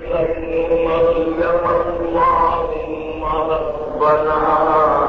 اللهم صل على محمد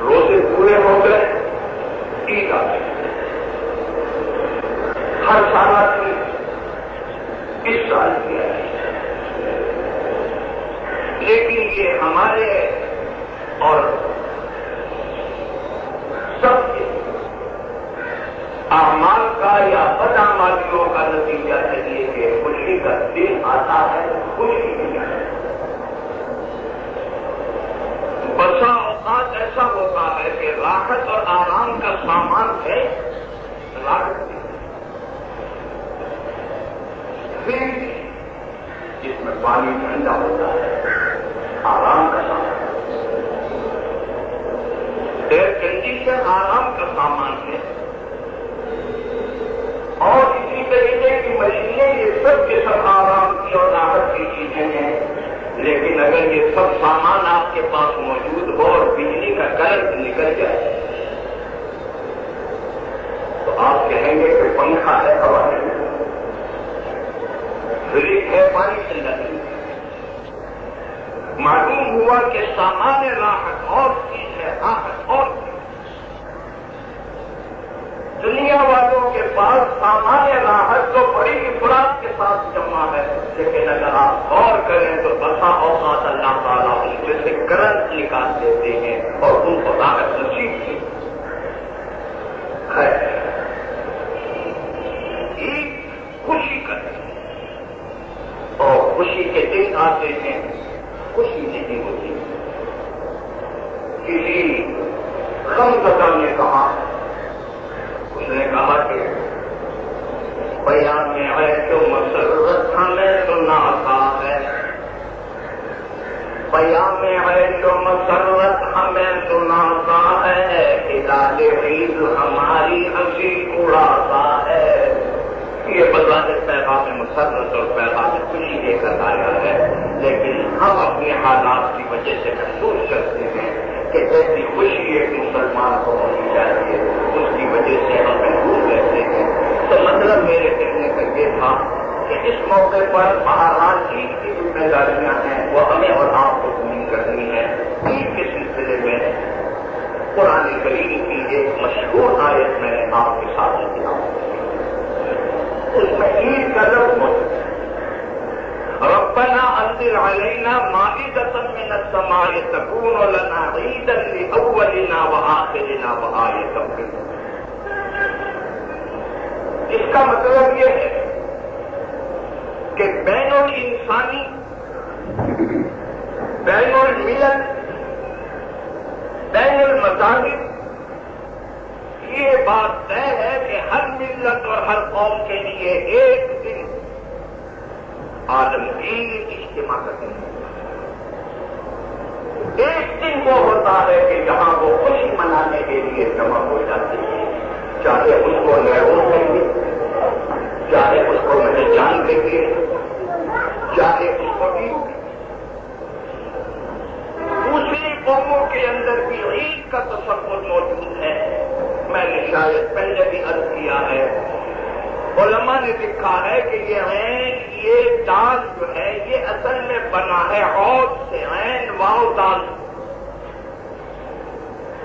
روزے پورے ہو گئے عید آ ہر سال آتی، اس سال کی لیکن یہ ہمارے اور سب کے اعمال کا یا بدامالیوں کا نتیجہ ہے کہ خوشی کا دن آتا ہے خوشی بسا اوقات ایسا ہوتا ہے کہ راحت اور آرام کا سامان ہے۔ راحت۔ جس میں پانی ٹھنڈا ہوتا ہے، آرام کا سامان۔ ایئر کنڈیشن آرام کا سامان ہے۔ اور اسی طریقے کی مشینیں یہ سب کے سب آرام کی اور راحت کی چیزیں ہیں۔ لیکن اگر یہ سب سامان آپ کے پاس موجود ہو اور بجلی کا کرنٹ نکل جائے، تو آپ کہیں گے کہ پنکھا ہے، ہوا فریج ہے، پانی ٹھنڈا نہیں معلوم ہوا کہ سامان راحت اور چیز ہے، راحت اور چیز۔ دنیا والوں کے پاس سامان راحت تو بڑی افراد کے ساتھ جمع ہے۔ لیکن اگر آپ غور کریں تو بسا اوقات اللہ تعالیٰ ان میں سے کرنٹ نکال دیتے ہیں اور ان کو راحت نصیب کی۔ ہے ایک جی، خوشی کریں اور خوشی کے دن آتے ہیں۔ خوشی نہیں ہوتی۔ کسی غم کا نے کہا اس نے کہا کہ بھیا میں ہے تو مسرت ہمیں سنا تھا ہے۔ بھیا میں ہے تو مسرت ہمیں سنا تھا ہے علاج عید ہماری ہنسی اڑاتا ہے۔ یہ بزاد پیغام مسرت اور پیغام خوشی لے کر آیا ہے، لیکن ہم اپنے حالات کی وجہ سے محسوس کرتے ہیں۔ کہ ایسی خوشی ایک مسلمان کو ہونی چاہیے، اس کی وجہ سے ہم محبوب رہتے ہیں۔ تو مطلب میرے کہنے کا یہ تھا کہ اس موقع پر بہرحال عید کی ذمہ داریاں ہیں، وہ ہمیں اور آپ کو پوری کرنی ہے عید کے سلسلے میں؟ قرآن کریم کی ایک مشہور آیت میں آپ کے ساتھ کیا اس میں عید کا لفظ موجود انزل علينا مائدة من السماء تكون لنا عيدا لأولنا وآخرنا وآية منك اس کا مطلب یہ ہے کہ بین الانسانی، بین الملل، بین المذاہب، یہ بات طے ہے کہ ہر ملت اور ہر قوم کے لیے ایک عالمگیر اجتماع کرتے ہیں۔ ایک دن وہ ہوتا ہے کہ جہاں وہ خوشی منانے کے لیے جمع ہو جاتے ہیں۔ چاہے اس کو لہروں کہیں گے چاہے اس کو میں جان دیں گے چاہے اس کو بھی۔ دوسری قوموں کے اندر بھی عید کا تصور موجود ہے۔ میں نے شاید پہلے بھی عرض کیا ہے علماء نے لکھا ہے کہ یہ عین، یہ دال جو ہے، یہ اصل میں بنا ہے عود سے، عین واؤ دال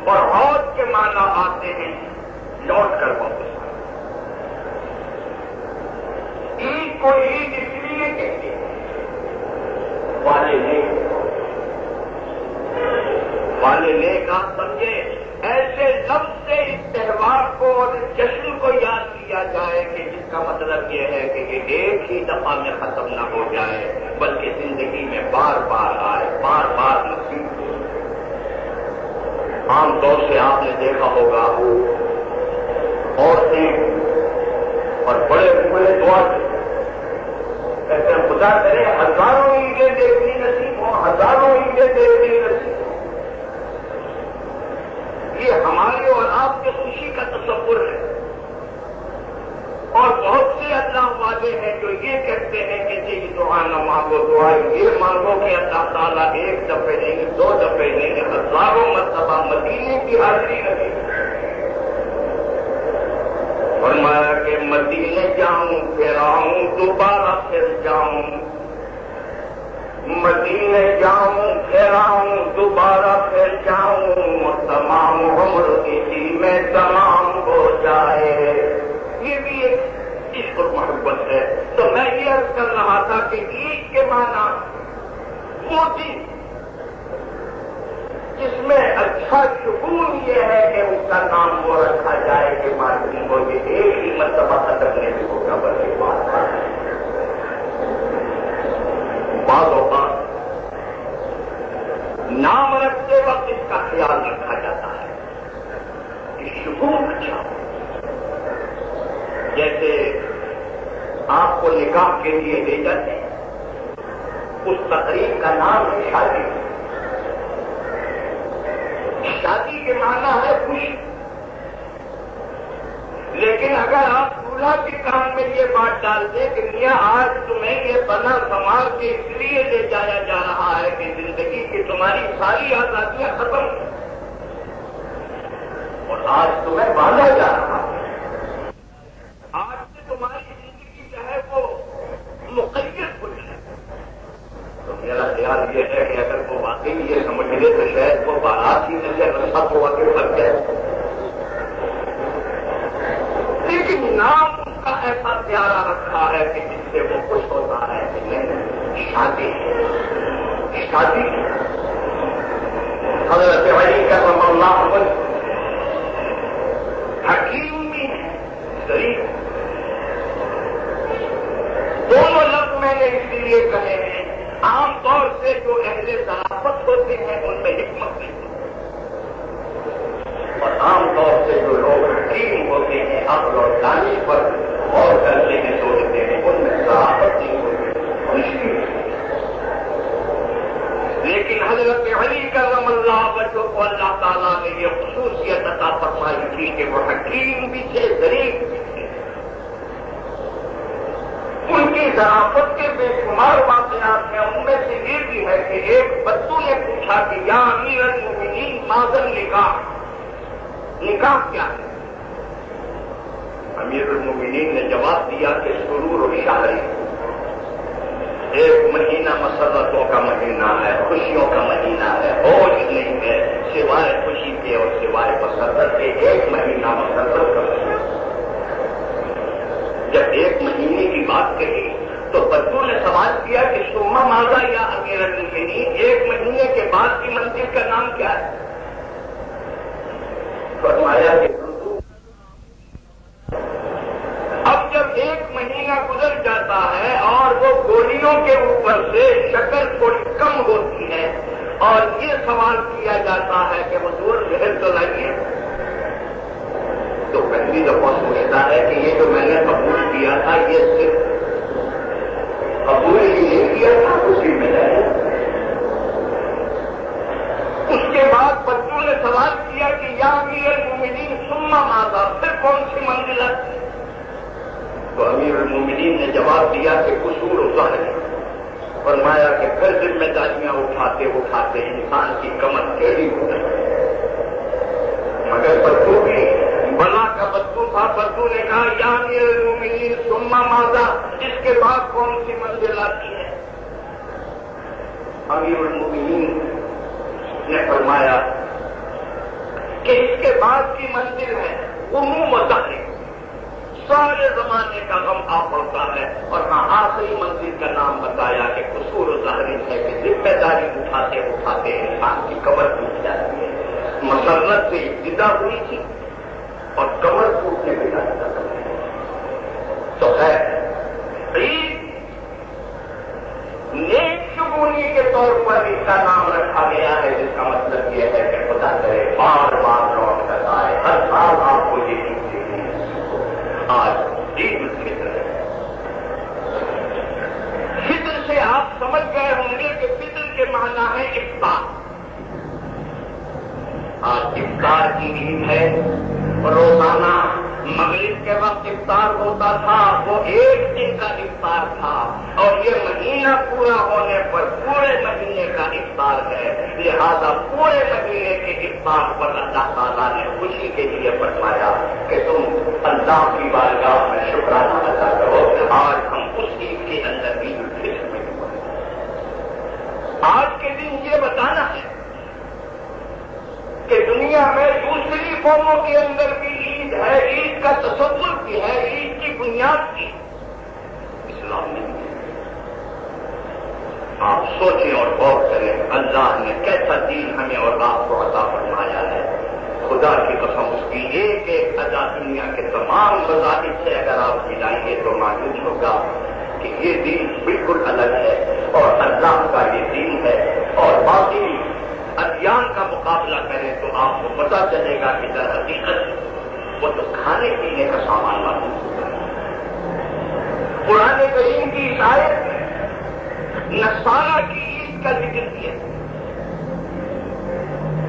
اور عود کے معنی آتے ہیں لوٹ کر واپس عید کو عید اس لیے کہتے ہیں۔ والے نے والے نے کہا سمجھے ایسے لفظ سے اس تہوار کو اور اس جشن کو یاد کیا جائے کہ جس کا مطلب یہ ہے کہ یہ ایک ہی دفعہ میں ختم نہ ہو جائے، بلکہ زندگی میں بار بار آئے، بار بار نصیب ہو۔ عام طور سے آپ نے دیکھا ہوگا، عورتیں اور بڑے بڑے دعا کہتے ہیں، خدا کرے، ہزاروں عیدیں دیکھنی نصیب ہوں، ہزاروں عیدیں دیکھنی نصیب ہوں۔ یہ ہماری اور آپ کی خوشی کا تصور ہے۔ اور بہت سے اللہ والے ہیں جو یہ کہتے ہیں کہ جی دعا نہ مانگو دعا یہ مانگو کہ اللہ تعالیٰ ایک دفعے نہیں، دو دفعے نہیں، ہزاروں مرتبہ مدینے کی حاضری لگے فرمایا کہ مدینے جاؤں، پھر آؤں، دوبارہ پھر جاؤں۔ مدینے جاؤں پھر آؤں دوبارہ پھر جاؤں، تمام عمر اسی میں تمام ہو جائے۔ یہ بھی ایک عشق اور محبت ہے۔ تو میں یہ عرض کر رہا تھا کہ عید کے معنی وہ جس میں اچھا شکون یہ ہے کہ اس کا نام وہ رکھا جائے کہ مارکیٹ کو یہ ایک ہی مرتبہ ختم نہیں ہوگا بلکہ بات ہے بعض اوقات نام رکھتے وقت اس کا خیال رکھا جاتا ہے کہ شکون اچھا ہو جیسے آپ کو نکاح کے لیے لے جاتے ہیں اس تقریب کا نام ہے شادی۔ شادی کے معنی ہے خوشی۔ لیکن اگر آپ دولہا کے کام میں یہ بات ڈال دیں کہ میاں، آج تمہیں یہ بنا سنبھال کے اس لیے لے جایا جا رہا ہے کہ زندگی کی تمہاری ساری آزادیاں ختم اور آج تمہیں باندھا جا رہا ہے۔ آج سے تمہاری زندگی جو ہے وہ مقیت ہو جائے۔ تو میرا خیال یہ ہے کہ اگر وہ واقعی یہ سمجھ لے تو شاید وہ بارات ہی میں سے رسا ہوا کے بھر جائے لیکن نام ایسا پیارا رکھا ہے کہ جس سے وہ خوش ہوتا ہے کہ نہیں شادی شادی حضرت علی کا رم اللہ حکیم بھی ہے غریب۔ دونوں لفظ میں نے اس لیے کہے ہیں، عام طور سے جو اہل ضرافت ہوتے ہیں، ان میں حکمت نہیں ہوتی۔ اور عام طور سے جو لوگ حکیم ہوتے ہیں، عقل اور دانی پر غور کرتے ہیں سوچتے ہیں، ان میں ضرافت نہیں ہوتی مشکل لیکن حضرت علی کا اللہ بچوں کو اللہ تعالیٰ نے یہ خصوصیت عطا فرمائی تھی کہ وہ حکیم بھی تھے، غریب بھی تھے۔ ان کے اتنی ذرافت کے بے شمار واقعات ہیں ان میں سے یہ بھی ہے کہ ایک بچوں نے پوچھا کہ یا امیر المؤمنین مادن نکاح؟ نکاح کیا ہے؟ امیر المؤمنین نے جواب دیا کہ سرور و شاعری ایک مہینہ مسرتوں کا مہینہ ہے، خوشیوں کا مہینہ ہے بوجھ نہیں ہے، سوائے خوشی کے اور سوائے مسرت کے، ایک مہینہ مسرت کا مہینہ۔ جب ایک مہینے کی بات کہی تو بچوں نے سوال کیا کہ سوما ماضا یا امیر المؤمنین ایک مہینے کے بعد کی منزل کا نام کیا ہے؟ فرمایا کہ اب جب ایک مہینہ گزر جاتا ہے اور وہ گولیوں کے اوپر سے شکل تھوڑی کم ہوتی ہے اور یہ سوال کیا جاتا ہے کہ حضور زہر تو لائیے تو پہلی دفعہ سوچتا ہے کہ یہ جو میں نے قبول کیا تھا یہ صرف قبول ہی نہیں کیا تھا اسی میں رہے اس کے بعد بچوں نے سوال کیا کہ یا امیر المومنین سما ماتا پھر کون سی منزلت؟ تو امیر المومنین نے جواب دیا کہ قصور ہوتا ہے۔ فرمایا کہ پھر ذمہ داریاں اٹھاتے اٹھاتے انسان کی کمر ٹیڑھی ہو گئی۔ مگر بدو بھی بلا کا بدو تھا۔ بدو نے کہا، یا امیر المومنین سما ماضا اس کے بعد کون سی منزل آتی ہے؟ امیر المومنین نے فرمایا کہ اس کے بعد کی منزل ہے عموم و ظاہر سارے زمانے کا غم آ پڑتا ہے اور ہاں آخری منزل کا نام بتایا کہ قصور و ظاہری ہے کہ ذمہ داری اٹھاتے اٹھاتے انسان کی کمر ٹوٹ جاتی ہے۔ مسرت سے ابتدا ہوئی تھی اور کمر ٹوٹنے میں جاتا تو ہے نیک شگونی کے طور پر اس کا نام رکھا گیا ہے، جس کا مطلب یہ ہے کہ خدا کرے بار بار لوٹ کر آئے، ہر سال آپ کو یہ آج عید الفطر ہے۔ فطر سے آپ سمجھ گئے ہوں گے کہ فطر کے معنی ہے افطار آج افطار کی عید ہے روزانہ مغرب کے وقت افطار ہوتا تھا، وہ ایک دن کا افطار تھا۔ اور یہ مہینہ پورا ہونے پر پورے مہینے کا افطار ہے۔ لہذا پورے مہینے کے افطار پر اللہ تعالیٰ نے خوشی کے لیے فرمایا کہ تم اللہ کی بارگاہ میں شکرانہ ادا کرو۔ آج ہم اس عید کے اندر بھی آج کے دن یہ بتانا ہے کہ دنیا میں دوسری قوموں کے اندر بھی عید ہے، عید کا تصور بھی ہے، عید کی بنیاد کی اسلام نہیں آپ سوچیں اور غور کریں، اللہ نے کیسا دین ہمیں اور آپ کو عطا فرمایا ہے؟ خدا کی قسم اس کی ایک ایک ادا دنیا کے تمام مذاہب سے اگر آپ ملائیں گے تو معلوم ہوگا کہ یہ دین بالکل الگ ہے اور اللہ کا یہ دین ہے اور باقی ادیان کا مقابلہ کریں تو آپ کو پتا چلے گا کہ در حقیقت وہ تو کھانے پینے کا سامان معلوم ہوتا ہے پرانے کریم کی شاید نسارا کی عید کا ذکر کیا۔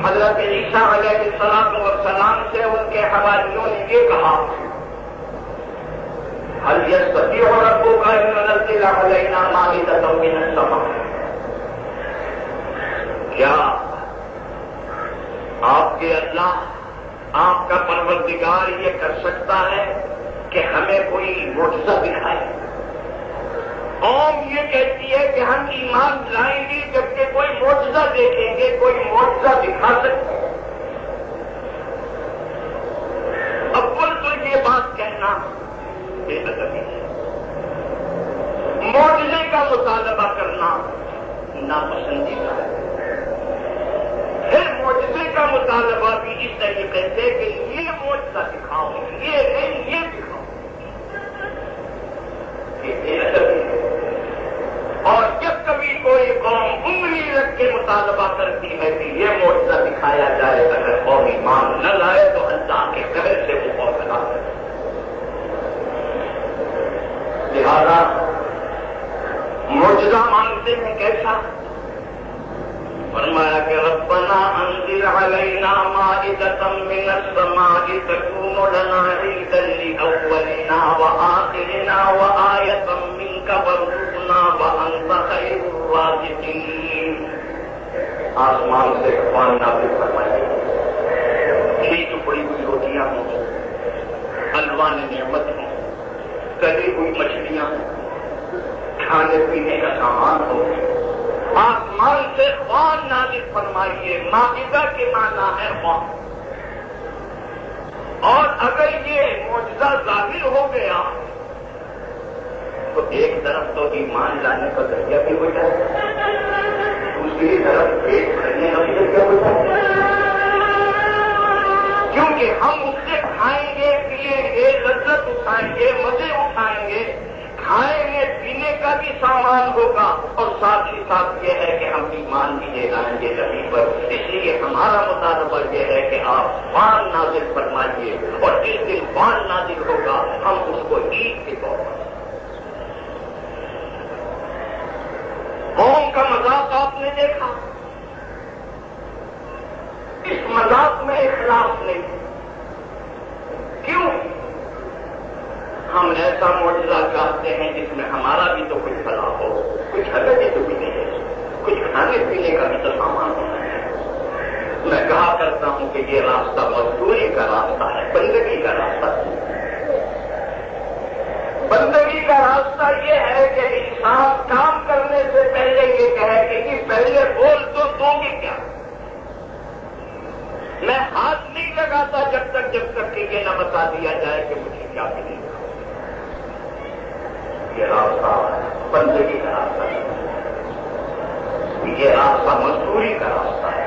حضرت عیشا علیہ السلام و سلام سے ان کے حوالیوں نے یہ کہا ہر یہ ستی اور ربو کا نظر علینا مالی تمین سما کیا آپ کے اللہ آپ کا پروردگار یہ کر سکتا ہے کہ ہمیں کوئی معجزہ دکھائے۔ قوم یہ کہتی ہے کہ ہم ایمان لائیں گے جبکہ کوئی معجزہ دیکھیں گے، کوئی معجزہ دکھا سکتے ہیں اول تو یہ بات کہنا بے ادبی ہے۔ معجزے کا مطالبہ کرنا ناپسندیدہ ہے۔ معجزے کا مطالبہ بھی اس طریقے سے کہ یہ معجزہ دکھاؤ، یہ نہیں یہ دکھاؤ۔ اور جب کبھی کوئی قوم انگلی رکھ کے مطالبہ کرتی ہے کہ یہ معجزہ دکھایا جائے، اگر قوم ایمان نہ لائے تو اللہ کے قدر سے وہ قوم لگا لہذا معجزہ مانگتے ہیں کیسا؟ فرمایا کہ ربنا انزل علينا مائدة من السماء تكون لنا عيدا لأولنا وآخرنا وآية منك کا برسنا آسمان سے پان نازل فرمائے کھیت پڑی ہوئی روٹیاں ہوں الوان نعمت ہوں کلی ہوئی مچھلیاں ہوں کھانے پینے کا سامان ہو آسمان سے خوان نازل فرمائیے معاہدہ کے معنی ہے خوان اور اگر یہ موجودہ ظاہر ہو گیا، تو ایک طرف تو ایمان لانے کا ذریعہ بھی ہو جائے دوسری طرف پیٹ بھرنے کا بھی ذریعہ ہو جائے کیونکہ ہم اس سے کھائیں گے، پیئیں گے، لذت اٹھائیں گے، مزے اٹھائیں گے۔ کھائیں گے، پینے کا بھی سامان ہوگا۔ اور ساتھ ہی ساتھ یہ ہے کہ ہم ایمان بھی لے جائیں گے زمین پر اس لیے ہمارا مطالبہ یہ ہے کہ آپ فان نازل فرمائیے۔ اور جس دن فان نازل ہوگا، ہم اس کو عید کے طور پر قوم کا مذاق آپ نے دیکھا اس مذاق میں اخلاق نہیں کیوں ہم ایسا معجزہ چاہتے ہیں جس میں ہمارا بھی تو کچھ بھلا ہو کچھ بھی تو بھی نہیں ہے کچھ کھانے پینے کا بھی تو سامان ہونا ہے میں کہا کرتا ہوں کہ یہ راستہ مزدوری کا راستہ ہے، بندگی کا راستہ۔ بندگی کا راستہ یہ ہے کہ انسان کام کرنے سے پہلے یہ کہے کہ جی، پہلے بول تو دوں گی کیا؟ میں ہاتھ نہیں لگاتا جب تک جب تک کہ یہ نہ بتا دیا جائے کہ مجھے کیا ملے گا۔ یہ راستہ بندگی کا راستہ ہے۔ یہ راستہ مزدوری کا راستہ ہے۔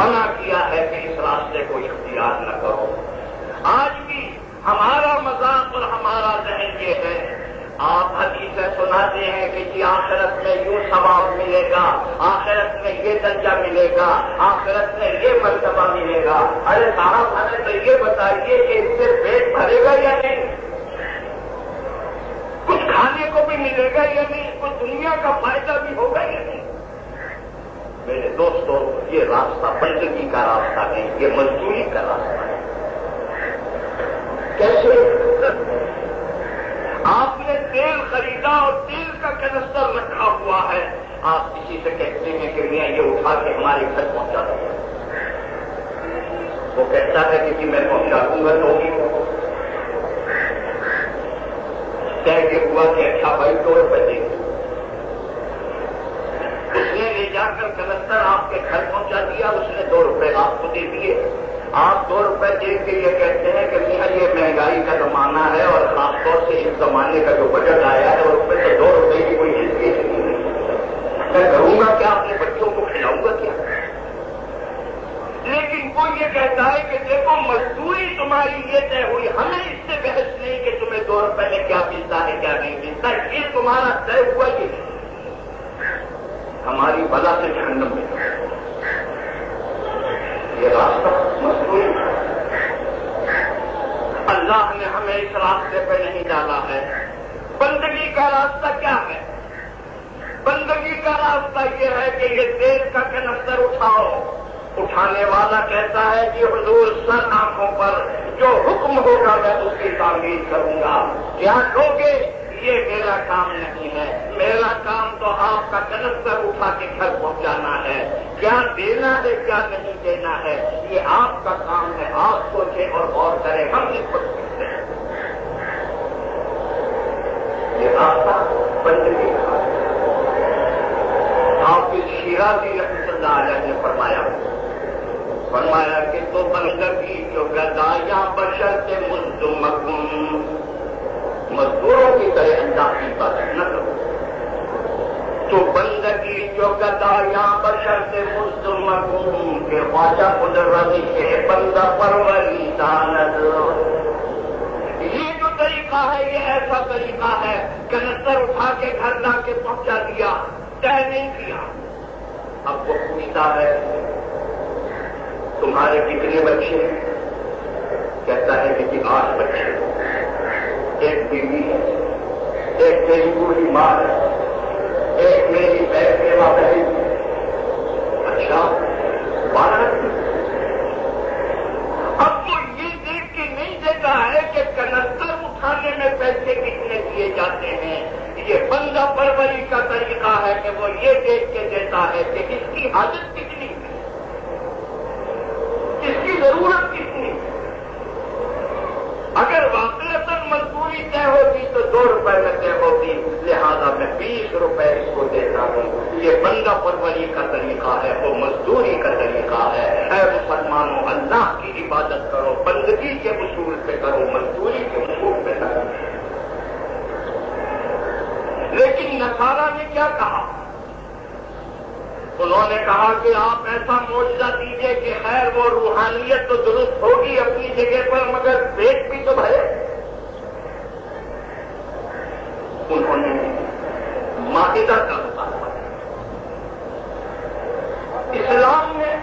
منع کیا ہے کہ اس راستے کو اختیار نہ کرو۔ آج بھی ہمارا مذاق اور ہمارا ذہن یہ ہے، آپ حدیثیں سناتے ہیں کہ جی آخرت میں یوں ثواب ملے گا، آخرت میں یہ درجہ ملے گا، آخرت میں یہ مرتبہ ملے گا۔ ارے صاحب، ہمیں تو یہ بتائیے کہ اس سے پیٹ بھرے گا یا نہیں؟ کچھ کھانے کو بھی ملے گا یا نہیں؟ کچھ دنیا کا فائدہ بھی ہوگا یا نہیں؟ میرے دوستوں، یہ راستہ بندگی کا راستہ نہیں، یہ مزدوری کا راستہ ہے۔ کیسے؟ آپ نے تیل خریدا اور تیل کا کنسٹر رکھا ہوا ہے۔ آپ کسی سے کہتے ہیں کہ میں یہ اٹھا کے ہمارے گھر پہنچا دوں وہ کہتا ہے کہ جی میں پہنچا دوں گا تو طے یہ ہوا کہ اچھا بھائی، دو روپئے دے۔ لے جا کر کلستر آپ کے گھر پہنچا دیا، اس نے دو روپئے آپ کو دے دیے۔ آپ دو روپئے دے کے یہ کہتے ہیں کہ میاں، یہ مہنگائی کا زمانہ ہے اور خاص طور سے اس زمانے کا جو بجٹ آیا ہے، اس میں سے دو روپئے کی کوئی ہسٹری نہیں میں کروں گا کیا اپنے بچوں کو کھلاؤں گا کیا؟ لیکن وہ یہ کہتا ہے کہ دیکھو، مزدوری تمہاری یہ طے ہوئی، ہمیں اس سے بحث نہیں کہ تمہیں دو روپئے میں کیا ملتا ہے، کیا نہیں ملتا، یہ تمہارا طے ہوا یہ۔ ہماری بلا سے جہنم میں یہ راستہ مزدوری اللہ نے ہمیں اس راستے پہ نہیں ڈالا ہے۔ بندگی کا راستہ کیا ہے؟ بندگی کا راستہ یہ ہے کہ یہ دیش کا کنستر اٹھاؤ۔ اٹھانے والا کہتا ہے کہ حضور سر آنکھوں پر جو حکم ہوگا میں اس کی تعمیر کروں گا۔ کیا لوگے یہ میرا کام نہیں ہے۔ میرا کام تو آپ کا کنستر اٹھا کے گھر پہنچانا ہے۔ کیا دینا ہے، کیا نہیں دینا ہے۔ یہ آپ کا کام ہے۔ آپ سوچیں اور غور کریں۔ ہم اس پر سوچتے ہیں۔ یہ راستہ بندگی کا آپ کی شیرازی رحمت اللہ علیہ نے فرمایا۔ فرمایا کہ تو بندگی جو گدایا بشر کے مزدم مزدوروں کی طرح انداز کی بات نہ کرو۔ تو بندگی جو گدایا بشر سے مزدم کے خواجہ قدرتی کے بندہ پروری دانت۔ یہ جو طریقہ ہے، یہ ایسا طریقہ ہے کنستر اٹھا کے گھر لا کے پہنچا دیا طے نہیں کیا۔ اب وہ پوچھتا ہے، تمہارے کتنے بچے کہتا ہے کہ جی آٹھ بچے ایک بیوی ہے، ایک میری بوڑھی ماں ہے، ایک میری پیسے بہن اچھا بارہ اب وہ یہ دیکھ کے نہیں دیتا ہے کہ کنستر اٹھانے میں پیسے کتنے دیے جاتے ہیں۔ یہ بندہ پروری کا طریقہ ہے کہ وہ یہ دیکھ کے دیتا ہے کہ اس کی حاجت کتنی ہے۔ اس کی ضرورت کتنی ہے۔ اگر واقع مزدوری طے ہوتی جی تو دو روپے میں طے ہوتی جی، لہذا میں بیس روپے اس کو دیتا ہوں۔ یہ بندہ پروری کا طریقہ ہے، وہ مزدوری کا طریقہ ہے۔ اے مسلمانوں، اللہ کی عبادت کرو، بندگی کے اصول پہ کرو، مزدوری کے اصول پہ کرو۔ لیکن نسارا نے کیا کہا؟ انہوں نے کہا کہ آپ ایسا موجودہ دیجیے کہ خیر وہ روحانیت تو درست ہوگی اپنی جگہ پر، مگر پیٹ بھی تو بھرے۔ انہوں نے معاہدہ کا مطالبہ اسلام نے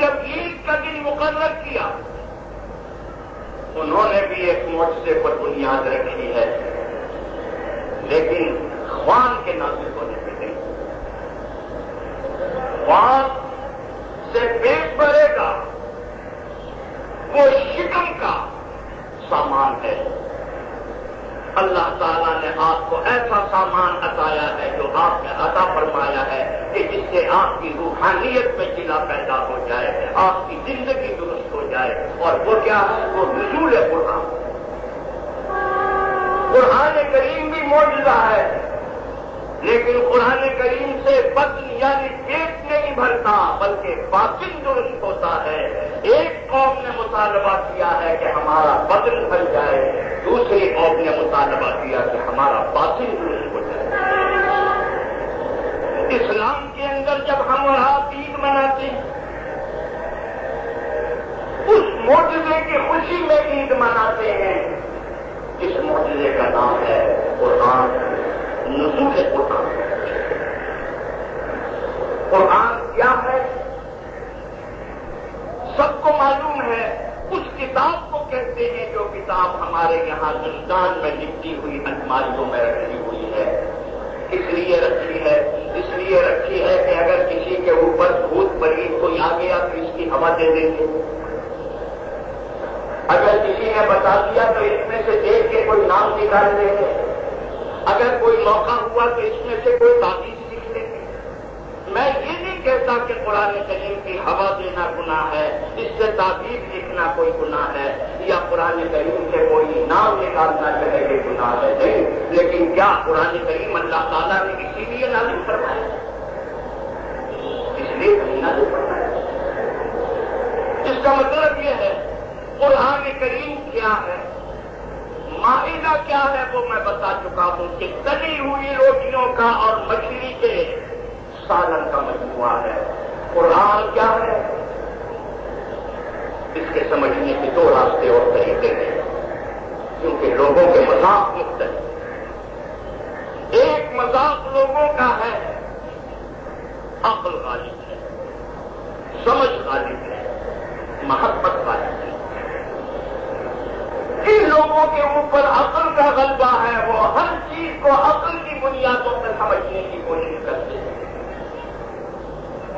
جب عید کا دن مقرر کیا، انہوں نے بھی ایک معجزے پر بنیاد رکھی ہے۔ لیکن خوان کے نازل ہونے پہ نہیں خوان سے پیٹ بھرے گا، وہ شکم کا سامان ہے۔ اللہ تعالیٰ نے آپ کو ایسا سامان عطایا ہے جو آپ نے عطا فرمایا ہے کہ جس سے آپ کی روحانیت میں چلا پیدا ہو جائے، آپ کی زندگی درست ہو جائے۔ اور وہ کیا ہے؟ وہ رسول قرآن۔ قرآن کریم بھی موجودہ ہے، لیکن قرآن کریم سے بطن یعنی پیٹ نہیں بھرتا، بلکہ باطن درست ہوتا ہے۔ ایک قوم نے مطالبہ کیا ہے کہ ہمارا بدن بھر جائے۔ دوسری قوم نے مطالبہ کیا کہ ہمارا باطن درست ہو جائے۔ اسلام کے اندر جب ہم آپ عید مناتے ہیں، اس موجودے کی خوشی میں عید مناتے ہیں۔ اس معجزے کا نام ہے قرآن، نزول قرآن۔ قرآن کیا ہے؟ سب کو معلوم ہے اس کتاب کو کہتے ہیں جو کتاب ہمارے یہاں ہندوستان میں لکھی ہوئی الماریوں میں رکھی ہوئی ہے۔ اس لیے رکھی ہے، اس لیے رکھی ہے کہ اگر کسی کے اوپر بھوت مریض کوئی آ گیا تو اس کی ہوا دے دیں گے اگر کسی نے بتا دیا تو اس میں سے دیکھ کے کوئی نام نکال دیں گے اگر کوئی موقع ہوا تو اس میں سے کوئی تعبیر میں یہ نہیں کہتا کہ قرآن کریم کی ہوا دینا گناہ ہے، اس سے تعبیر لکھنا کوئی گناہ ہے، یا قرآن کریم سے کوئی نام نکالنا چاہے یہ گناہ ہے، نہیں، لیکن کیا قرآن کریم اللہ تعالیٰ نے اسی لیے نازل فرمایا؟ اس لیے نازل فرمایا۔ اس کا مطلب یہ ہے، قرآن کریم کیا ہے؟ معاہدہ کیا ہے وہ میں بتا چکا ہوں کہ تلی ہوئی روٹیوں کا اور مچھلی کے سالن کا مجموعہ ہے۔ قرآن کیا ہے؟ اس کے سمجھنے کے دو راستے اور طریقے ہیں۔ کیونکہ لوگوں کے مذاق مختلف ایک مذاق لوگوں کا ہے۔ عقل غالب ہے۔ سمجھ غالب ہے۔ محبت غالب ہے۔ جن لوگوں کے اوپر عقل کا غلبہ ہے، وہ ہر چیز کو عقل کی بنیادوں پر سمجھنے کی کوشش کرتے ہیں۔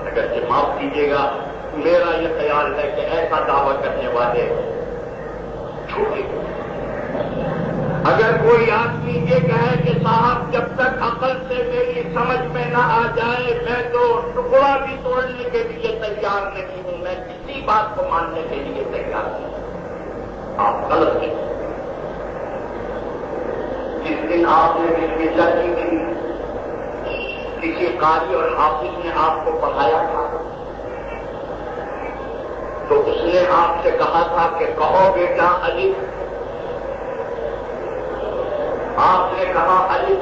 اگر یہ جی معاف کیجیے گا، میرا یہ خیال ہے کہ ایسا دعوی کرنے والے چھوٹے اگر کوئی آدمی یہ کہے کہ صاحب جب تک عقل سے میری سمجھ میں نہ آ جائے، میں تو ٹکڑا بھی توڑنے کے لیے تیار نہیں ہوں، میں کسی بات کو ماننے کے لیے تیار نہیں ہوں۔ آپ غلط ہیں۔ جس دن آپ نے کسی چرچی کی کسی قاری اور حافظ نے آپ کو پڑھایا تھا۔ تو اس نے آپ سے کہا تھا کہ کہو بیٹا علی۔ آپ نے کہا، علی،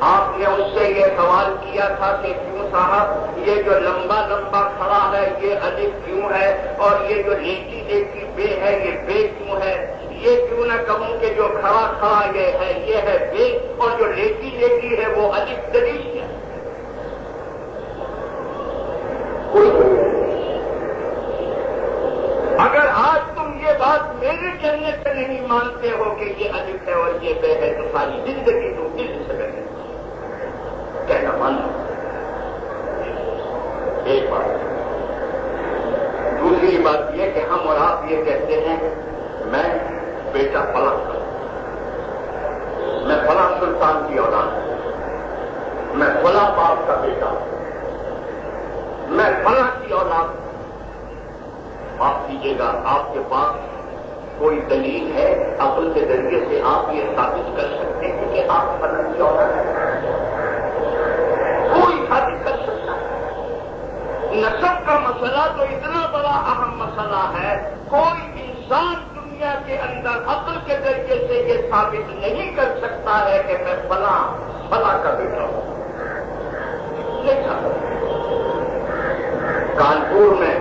آپ نے اس سے یہ سوال کیا تھا کہ کیوں صاحب، یہ جو لمبا لمبا کھڑا ہے، یہ ادھک کیوں ہے؟ اور یہ جو لیٹی لیٹی بے ہے، یہ بے کیوں ہے؟ یہ کیوں نہ کہوں کہ جو کھڑا کھڑا یہ ہے یہ ہے بے اور جو لیٹی لیٹی ہے، وہ ادھک دلیل ہے۔ اگر آج تم یہ بات میرے کہنے سے نہیں مانتے ہو کہ یہ ادھک ہے اور یہ بے ہے، تو ساری زندگی تم دل سے کہنا مانو ایک بات۔ دوسری بات یہ کہ ہم اور آپ یہ کہتے ہیں، میں بیٹا پلک میں فلاں سلطان کی اولاد ہوں۔ میں فلاں باپ کا بیٹا ہوں۔ میں فلاں کی اولاد ہوں۔ کیجیے گا، آپ کے پاس کوئی دلیل ہے؟ عقل کے ذریعے سے آپ یہ ثابت کر سکتے ہیں کہ آپ فلاں کی اولاد ہیں۔ کوئی ثابت کر سکتا ہے۔ نصب کا مسئلہ تو اتنا بڑا اہم مسئلہ ہے، کوئی انسان دنیا کے اندر عقل کے ذریعے سے یہ ثابت نہیں کر سکتا ہے کہ میں فلاں فلاں کا بیٹا ہوں۔ کانپور میں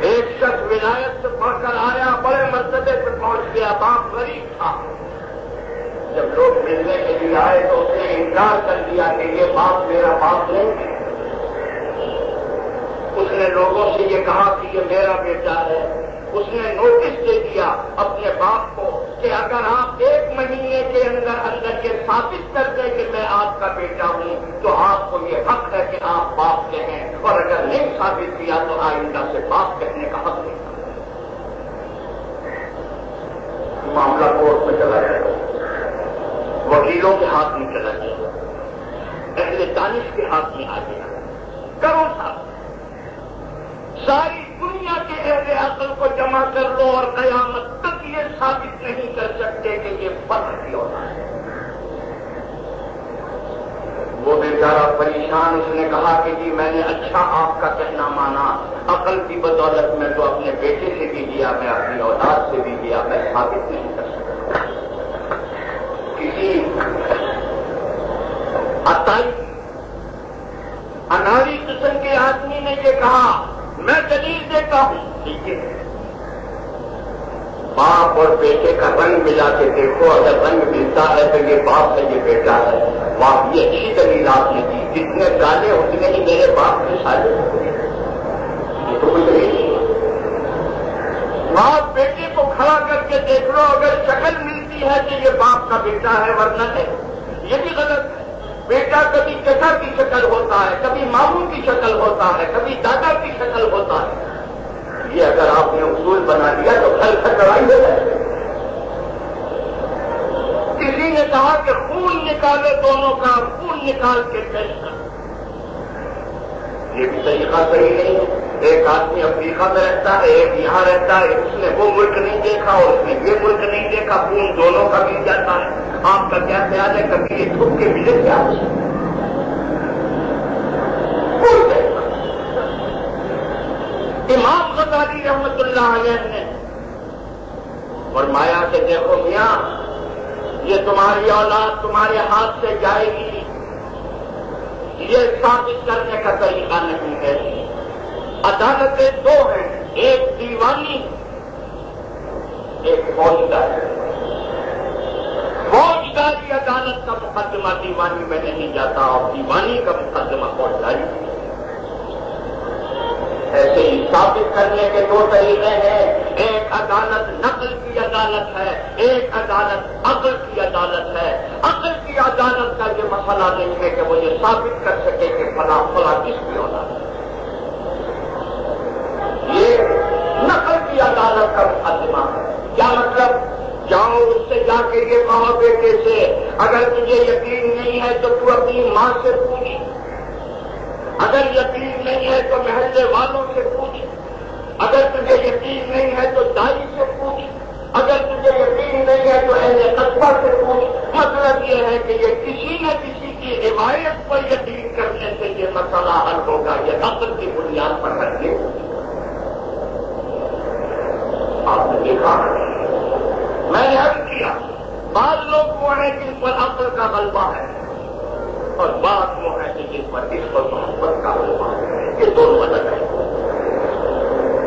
ایک شخص ولایت سے پڑھ کر آیا، بڑے مرتبے پہ پہنچ گیا، باپ غریب تھا۔ جب لوگ ملنے کے لیے آئے تو اس نے انکار کر دیا کہ یہ باپ میرا باپ نہیں ہے۔ اس نے لوگوں سے یہ کہا کہ یہ میرا بیٹا ہے۔ اس نے نوٹس دے دیا اپنے باپ کو کہ اگر آپ ایک مہینے کے اندر اندر یہ ثابت کر دیں کہ میں آپ کا بیٹا ہوں، تو آپ کو یہ حق ہے کہ آپ باپ کے ہیں اور اگر نہیں ثابت کیا تو آئندہ سے باپ کہنے کا حق نہیں۔ معاملہ کورٹ میں چلا جائے گا۔ وکیلوں کے ہاتھ میں چلا جائے گا۔ اہل دانش کے ہاتھ میں آ گیا کرو صاحب ساری دنیا کے اہل عقل کو جمع کر لو اور قیامت تک یہ ثابت نہیں کر سکتے کہ یہ فرق کی ہوتا ہے۔ وہ بیچارہ پریشان، اس نے کہا کہ جی میں نے اچھا آپ کا کہنا مانا۔ عقل کی بدولت میں تو اپنے بیٹے سے بھی دیا میں اپنی اولاد سے بھی دیا میں ثابت نہیں کر سکتا۔ کسی اتائی اناری قسم کے آدمی نے یہ کہا میں دلیل دیتا ہوں۔ ٹھیک ہے باپ اور بیٹے کا رنگ ملا کے دیکھو، اگر رنگ ملتا ہے تو یہ باپ ہے، یہ بیٹا ہے۔ واہ، یہ اچھی دلیل آپ نے دی۔ جتنے گالے، اتنے ہی میرے باپ کے سارے یہ تو نہیں باپ بیٹے کو کھڑا کر کے دیکھ لو، اگر شکل ملتی ہے کہ یہ باپ کا بیٹا ہے، ورنہ ہے یہ بھی غلط ہے۔ بیٹا کبھی چچا کی شکل ہوتا ہے، کبھی ماموں کی شکل ہوتا ہے، کبھی دادا کی شکل ہوتا ہے۔ یہ اگر آپ نے اصول بنا لیا تو گھر لڑائی ہو جائے۔ کسی نے کہا کہ خون نکالے دونوں کا، خون نکال کے پیش کر یہ بھی طریقہ صحیح نہیں ہے۔ ایک آدمی افریقہ میں رہتا ہے، ایک یہاں رہتا ہے، اس نے وہ ملک نہیں دیکھا اور اس نے یہ ملک نہیں دیکھا، خون دونوں کا مل جاتا ہے۔ آپ کا کیا خیال ہے؟ کبھی یہ چھپ کے ملے کیا؟ امام غزالی رحمت اللہ علیہ نے فرمایا کہ دیکھو میاں، یہ تمہاری اولاد تمہارے ہاتھ سے جائے گی۔ یہ ثابت کرنے کا طریقہ نہیں ہے۔ عدالتیں دو ہیں، ایک دیوانی، ایک فوجدار۔ فوجداری عدالت کا مقدمہ دیوانی میں نہیں جاتا اور دیوانی کا مقدمہ فوجداری۔ ایسے ہی ثابت کرنے کے دو طریقے ہیں۔ ایک عدالت نقل کی عدالت ہے، ایک عدالت عقل کی عدالت ہے۔ عقل کی عدالت کا یہ مسئلہ نہیں ہے کہ وہ یہ ثابت کر سکے کہ فلاں فلاں کس کی عدالت یہ نقل کی عدالت کا مقدمہ ہے۔ کیا مطلب؟ جاؤ اس سے جا کے یہ کہو بیٹے سے، اگر تجھے یقین نہیں ہے تو تو اپنی ماں سے پوچھ۔ اگر یقین نہیں ہے تو محلے والوں سے پوچھ۔ اگر تجھے یقین نہیں ہے تو دائی سے پوچھ۔ اگر تجھے یقین نہیں ہے تو اہل قصبہ سے پوچھ۔ مطلب یہ ہے کہ یہ کسی نہ کسی کی روایت پر یقین کرنے سے یہ مسئلہ حل ہوگا، یہ عقل کی بنیاد پر حل نہیں ہوگی آپ نے دیکھا میں نے حل کیا، بعض لوگ وہ ہیں جن پر عقل کا غلبہ ہے اور بات وہ ہے کہ جس پر اس پر محبت کا ہوا یہ دونوں الگ ہے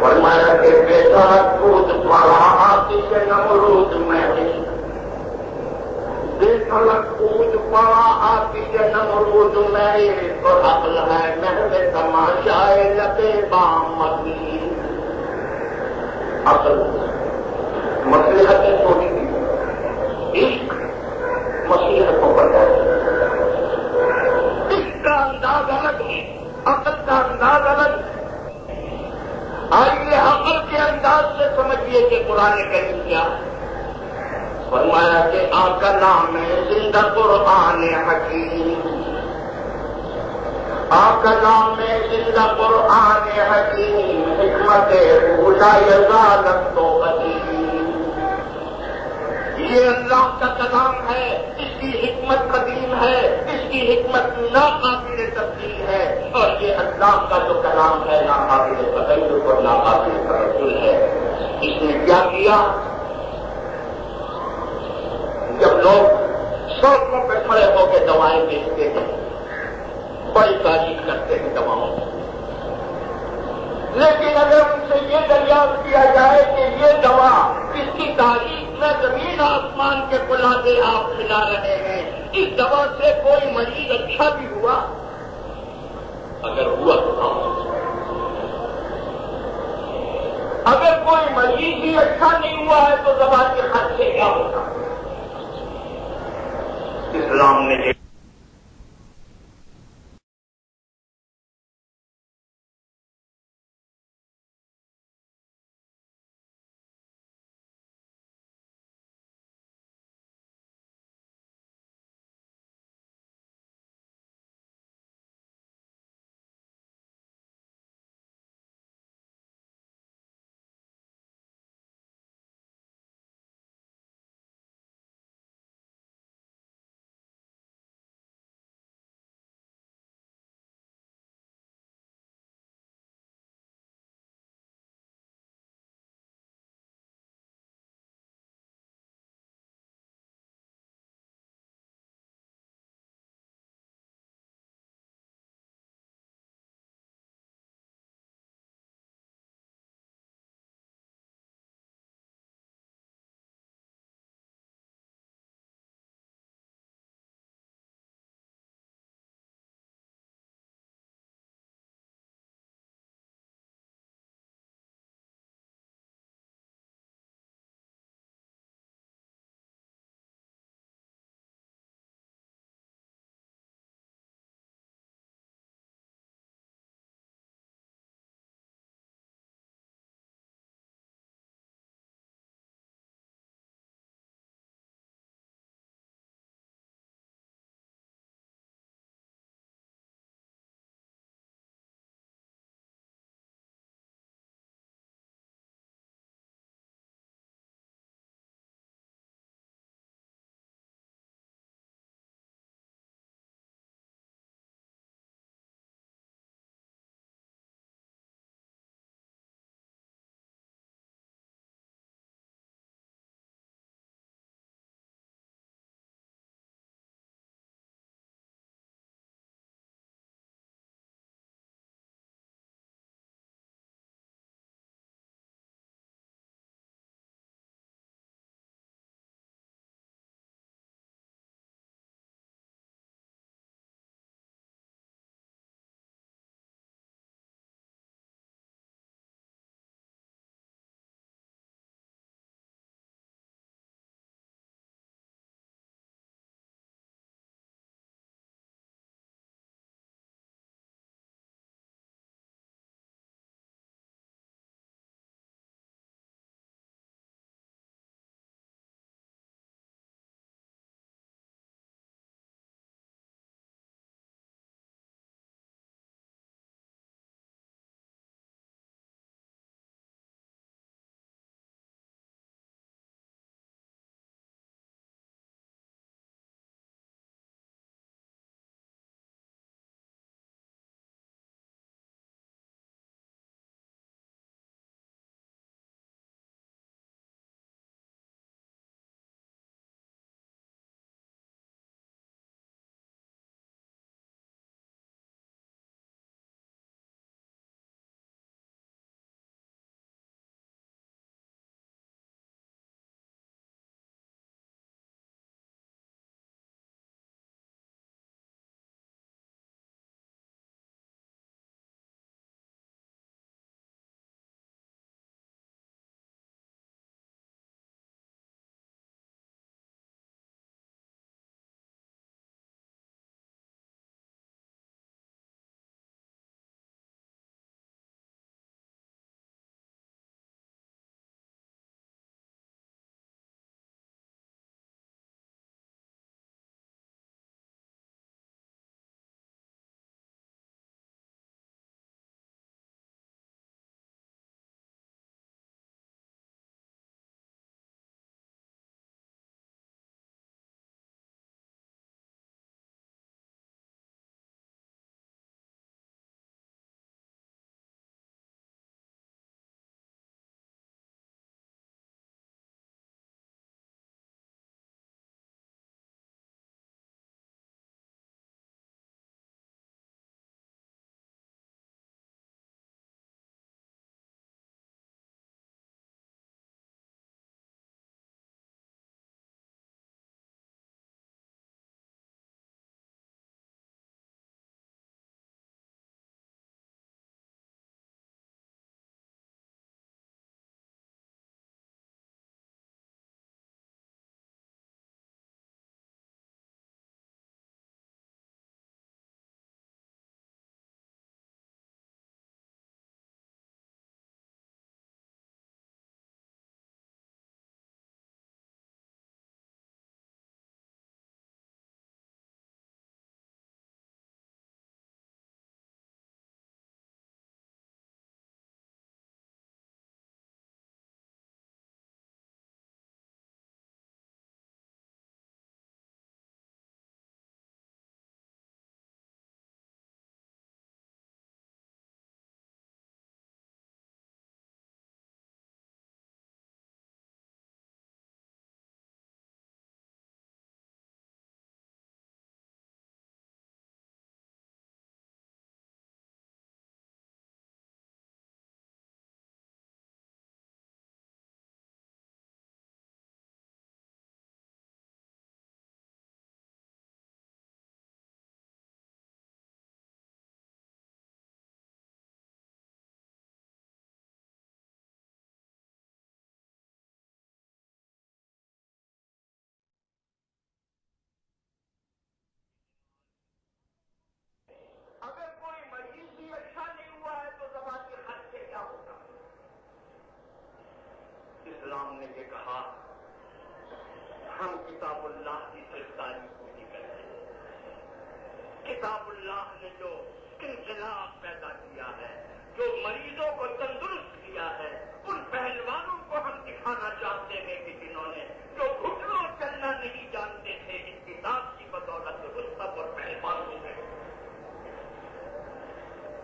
فرمایا کہ بیٹا خود پڑا آتش نمرود میں بیٹا خود پڑا آتش نمرود میں تو عقل ہے محل تماشائے لبے بام مدنی عقل مسلحتیں چھوٹی تھی عشق مسیحتوں پر جائے انداز الگ ہے، عقل کا انداز الگ ہے۔ آئیے عقل کے انداز سے سمجھیے کہ قرآن کریم کیا فرمایا کہ آقا نام ہے زندہ قرآن حکیم۔ آقا نام ہے زندہ قرآن حکیم۔ حکمت بھولا یزالت تو قدیم۔ یہ اللہ کا کلام ہے، اس کی حکمت قدیم ہے، اس کی حکمت ناقابل تبدیل ہے۔ اور یہ اللہ کا جو کلام ہے، ناقابل تغیر اور ناقابل ترسل ہے۔ اس نے کیا کیا؟ جب لوگ سڑکوں پہ کھڑے ہو کے دوائیں بیچتے ہیں، بڑی تعریف کرتے ہیں دواؤں۔ لیکن اگر ان سے یہ دریافت کیا جائے کہ یہ دوا اس کی تاریخ میں زمین آسمان کے بلاتے آپ کھلا رہے ہیں اس دوا سے کوئی مریض اچھا بھی ہوا؟ اگر ہوا تو اگر کوئی مریض بھی اچھا نہیں ہوا ہے تو دوا کے خرچے کیا ہوگا اسلام نے کرام نے یہ کہا، ہم کتاب اللہ کی سرکاری کو نہیں کرتے۔ کتاب اللہ نے جو انقلاب پیدا کیا ہے، جو مریضوں کو تندرست کیا ہے، ان پہلوانوں کو ہم دکھانا چاہتے ہیں کہ جنہوں نے جو گھٹنوں چلنا نہیں جانتے تھے، اس کتاب کی بدولت رستب اور پہلوانوں میں۔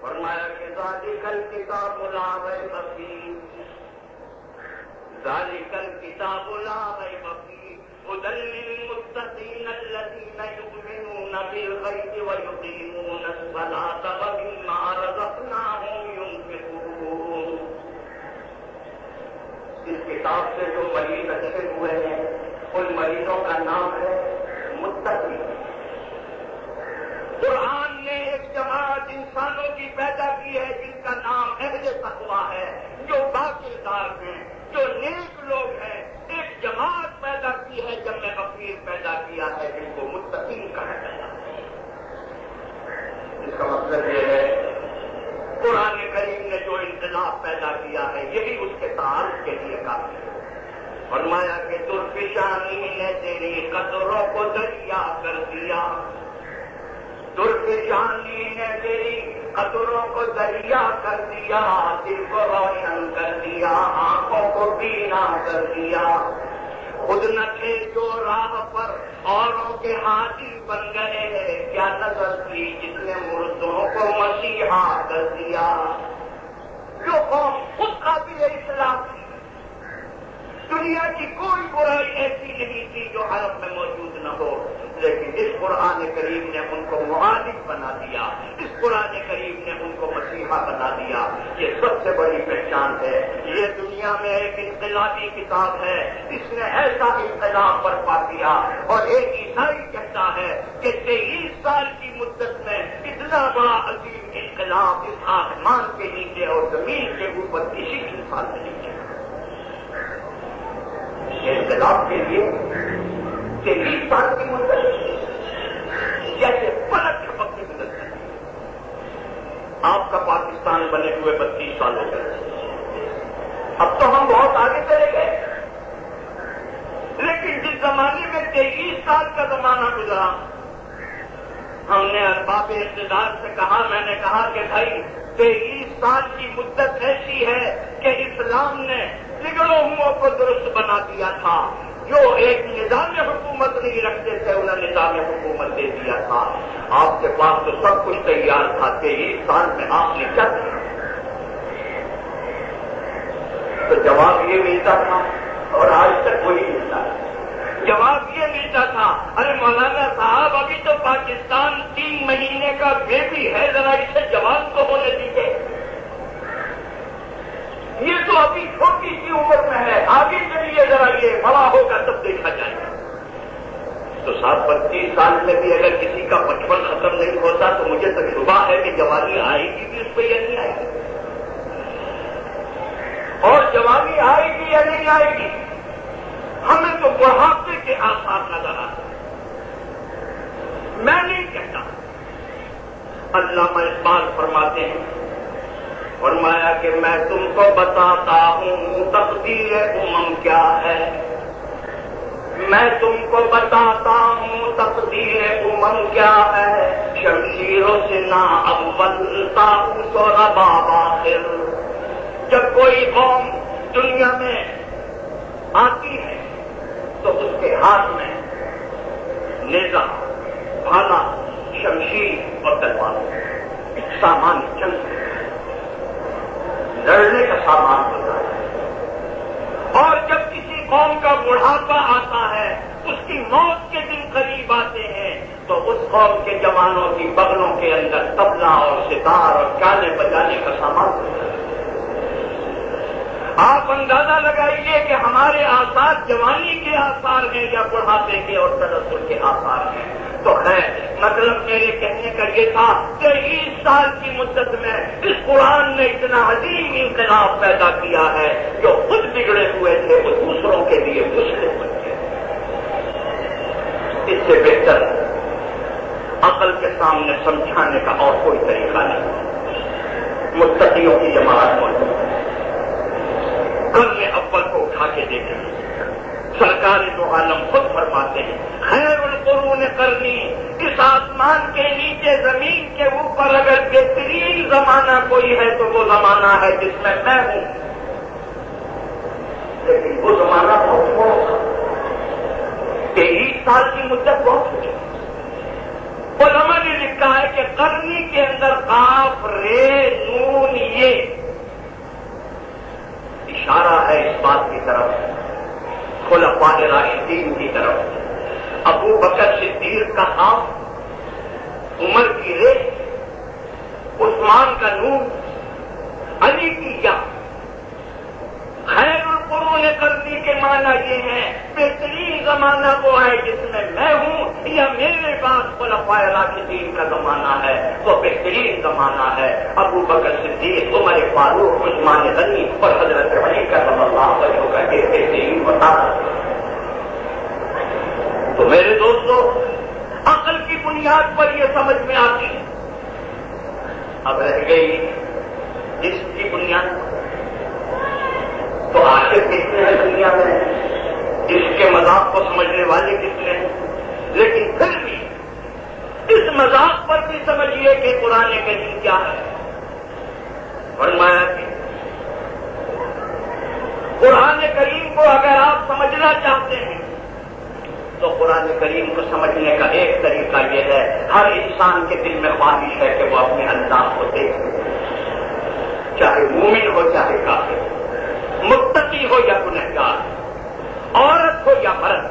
فرمایا کہ کل کتاب لا ریب فی کل کتاب لا ریب فی هدى للمتقين الذين يؤمنون بالغيب ويقيمون الصلاة ومما رزقناهم ينفقون. اس کتاب سے جو مریض اچھے ہوئے ہیں، ان مریضوں کا نام ہے متقی قرآن نے ایک جماعت انسانوں کی پیدا کی ہے، جن کا نام اہل تقوا ہے، جو باقیدار ہیں۔ جو نیک لوگ ہیں، ایک جماعت پیدا کی ہے جب میں غفیر پیدا کیا ہے، جن کو متقین کہا گیا اس کا مطلب یہ ہے، قرآن کریم نے جو انقلاب پیدا کیا ہے، یہی اس کے تعارف کے لیے کافی ہے۔ فرمایا کہ درفشانی نے تیری قدروں کو دریا کر دیا۔ درفشانی نے تیری قدروں کو دریا کر دیا، دل کو روشن کر دیا، آنکھوں کو بینا کر دیا۔ خود نہ تھے جو راہ پر اوروں کے ہاتھی بن گئے ہیں، کیا نظر تھی جس نے مردوں کو مسیحا کر دیا؟ جو قوم خود قابل اسلام دنیا کی کوئی برائی ایسی نہیں تھی جو عرب میں موجود نہ ہو۔ لیکن اس قرآن کریم نے ان کو معالج بنا دیا، اس قرآن کریم نے ان کو مسیحا بنا دیا۔ یہ سب سے بڑی پہچان ہے۔ یہ دنیا میں ایک انقلابی کتاب ہے۔ اس نے ایسا انقلاب برپا کیا اور ایک عیسائی کہتا ہے کہ تیئیس سال کی مدت میں اتنا بڑا عظیم انقلاب اس آسمان کے نیچے اور زمین کے اوپر کسی انسان نے نہیں کیا انقلاب کے لیے تیئیس سال کی مدت جیسے پلک جھپک کی مدت آپ کا پاکستان بنے ہوئے بتیس سال ہو گئے۔ اب تو ہم بہت آگے چلے گئے۔ لیکن جس زمانے میں تیئیس سال کا زمانہ گزرا، ہم نے ارباب اقتدار سے کہا، میں نے کہا کہ بھائی، تیئیس سال کی مدت ایسی ہے کہ اسلام نے بگڑوں کو درست بنا دیا تھا۔ جو ایک نظام حکومت نہیں رکھتے تھے انہیں نظام حکومت دے دیا تھا۔ آپ کے پاس تو سب کچھ تیار تھا۔ تیئیس سال میں آپ نے کیا کیا؟ تو جواب یہ ملتا تھا، اور آج تک وہی ملتا ہے۔ جواب یہ ملتا تھا، ارے مولانا صاحب، ابھی تو پاکستان تین مہینے کا بیبی ہے، ذرا اسے جواب تو ہونے دیجیے یہ تو ابھی چھوٹی سی عمر میں ہے، آگے چلیے ذرا یہ بڑا ہوگا تب دیکھا جائے گا۔ تو سات پچیس سال میں بھی اگر کسی کا بچپن ختم نہیں ہوتا تو مجھے تجربہ ہے کہ جوانی آئے گی بھی اس پہ یا نہیں آئے گی اور جوانی آئے گی یا نہیں آئے گی ہمیں تو بڑھاپے کے آسار نظر آتے میں نہیں کہتا۔ اللہ میں اقبال فرماتے ہیں فرمایا کہ میں تم کو بتاتا ہوں تقدیر امم کیا ہے۔ میں تم کو بتاتا ہوں تقدیر امم کیا ہے۔ شمشیروں سے نہ بنتا ہوں تو ربا باخر جب کوئی قوم دنیا میں آتی ہے، تو اس کے ہاتھ میں نیزا بھالا، شمشیر اور تلوار۔ سامان چند۔ لڑنے کا سامان ہوتا ہے۔ اور جب کسی قوم کا بڑھاپا آتا ہے، اس کی موت کے دن قریب آتے ہیں، تو اس قوم کے جوانوں کی بغلوں کے اندر تبلا اور ستار اور گانے بجانے کا سامان ہوتا ہے۔ آپ اندازہ لگائیے کہ ہمارے آثار جوانی کے آثار ہیں یا بڑھاپے کے اور تدسر کے آثار ہیں۔ تو ہے مطلب میرے کہنے کا یہ تھا کہ اس سال کی مدت میں اس قرآن نے اتنا عظیم انقلاب پیدا کیا ہے جو خود بگڑے ہوئے تھے، وہ دوسروں کے لیے مسلم بن گئے۔ اس سے بہتر عقل کے سامنے سمجھانے کا اور کوئی طریقہ نہیں۔ متقیوں کی جماعت موجود ہے کرنے اول کو اٹھا کے دیکھیں۔ سرکار تو عالم خود فرماتے ہیں، خیر القرون کرنی اس آسمان کے نیچے زمین کے اوپر اگر بہترین زمانہ کوئی ہے تو وہ زمانہ ہے جس میں میں ہوں۔ لیکن وہ زمانہ بہت تھوڑا تیئیس سال کی مدت بہت ہوئی علماء نے لکھا ہے کہ کرنی کے اندر آپ رے، نون، یہ اشارہ ہے اس بات کی طرف۔ خلفاء راشدین کی طرف۔ ابو بکر صدیق کا آپ عمر کی ریت، عثمان کا نور، علی کی یا خیر القرون کرنی کے معنی یہ ہے، بہترین زمانہ وہ ہے جس میں میں ہوں یا میرے پاس خلفاء راشدین کا زمانہ ہے۔ وہ بہترین زمانہ ہے۔ ابو بکر صدیق، عمر فاروق، عثمان غنی اور حضرت علی کا اللہ علیہ کا یہ بہترین بتا تو میرے دوستوں عقل کی بنیاد پر یہ سمجھ میں آتی۔ اب رہ گئی جس کی بنیاد۔ پر تو آخر کتنے ہیں دنیا میں؟ اس کے مذاق کو سمجھنے والے کتنے ہیں لیکن پھر بھی اس مذاق پر بھی سمجھیے کہ قرآن کریم کیا ہے۔ فرمایا کہ قرآن کریم کو اگر آپ سمجھنا چاہتے ہیں، تو قرآن کریم کو سمجھنے کا ایک طریقہ یہ ہے، ہر انسان کے دل میں خواہش ہے کہ وہ اپنے اللہ کو دیکھے۔ چاہے مومن ہو، چاہے کافی ہو متقی ہو یا گنہگار، عورت ہو یا مرد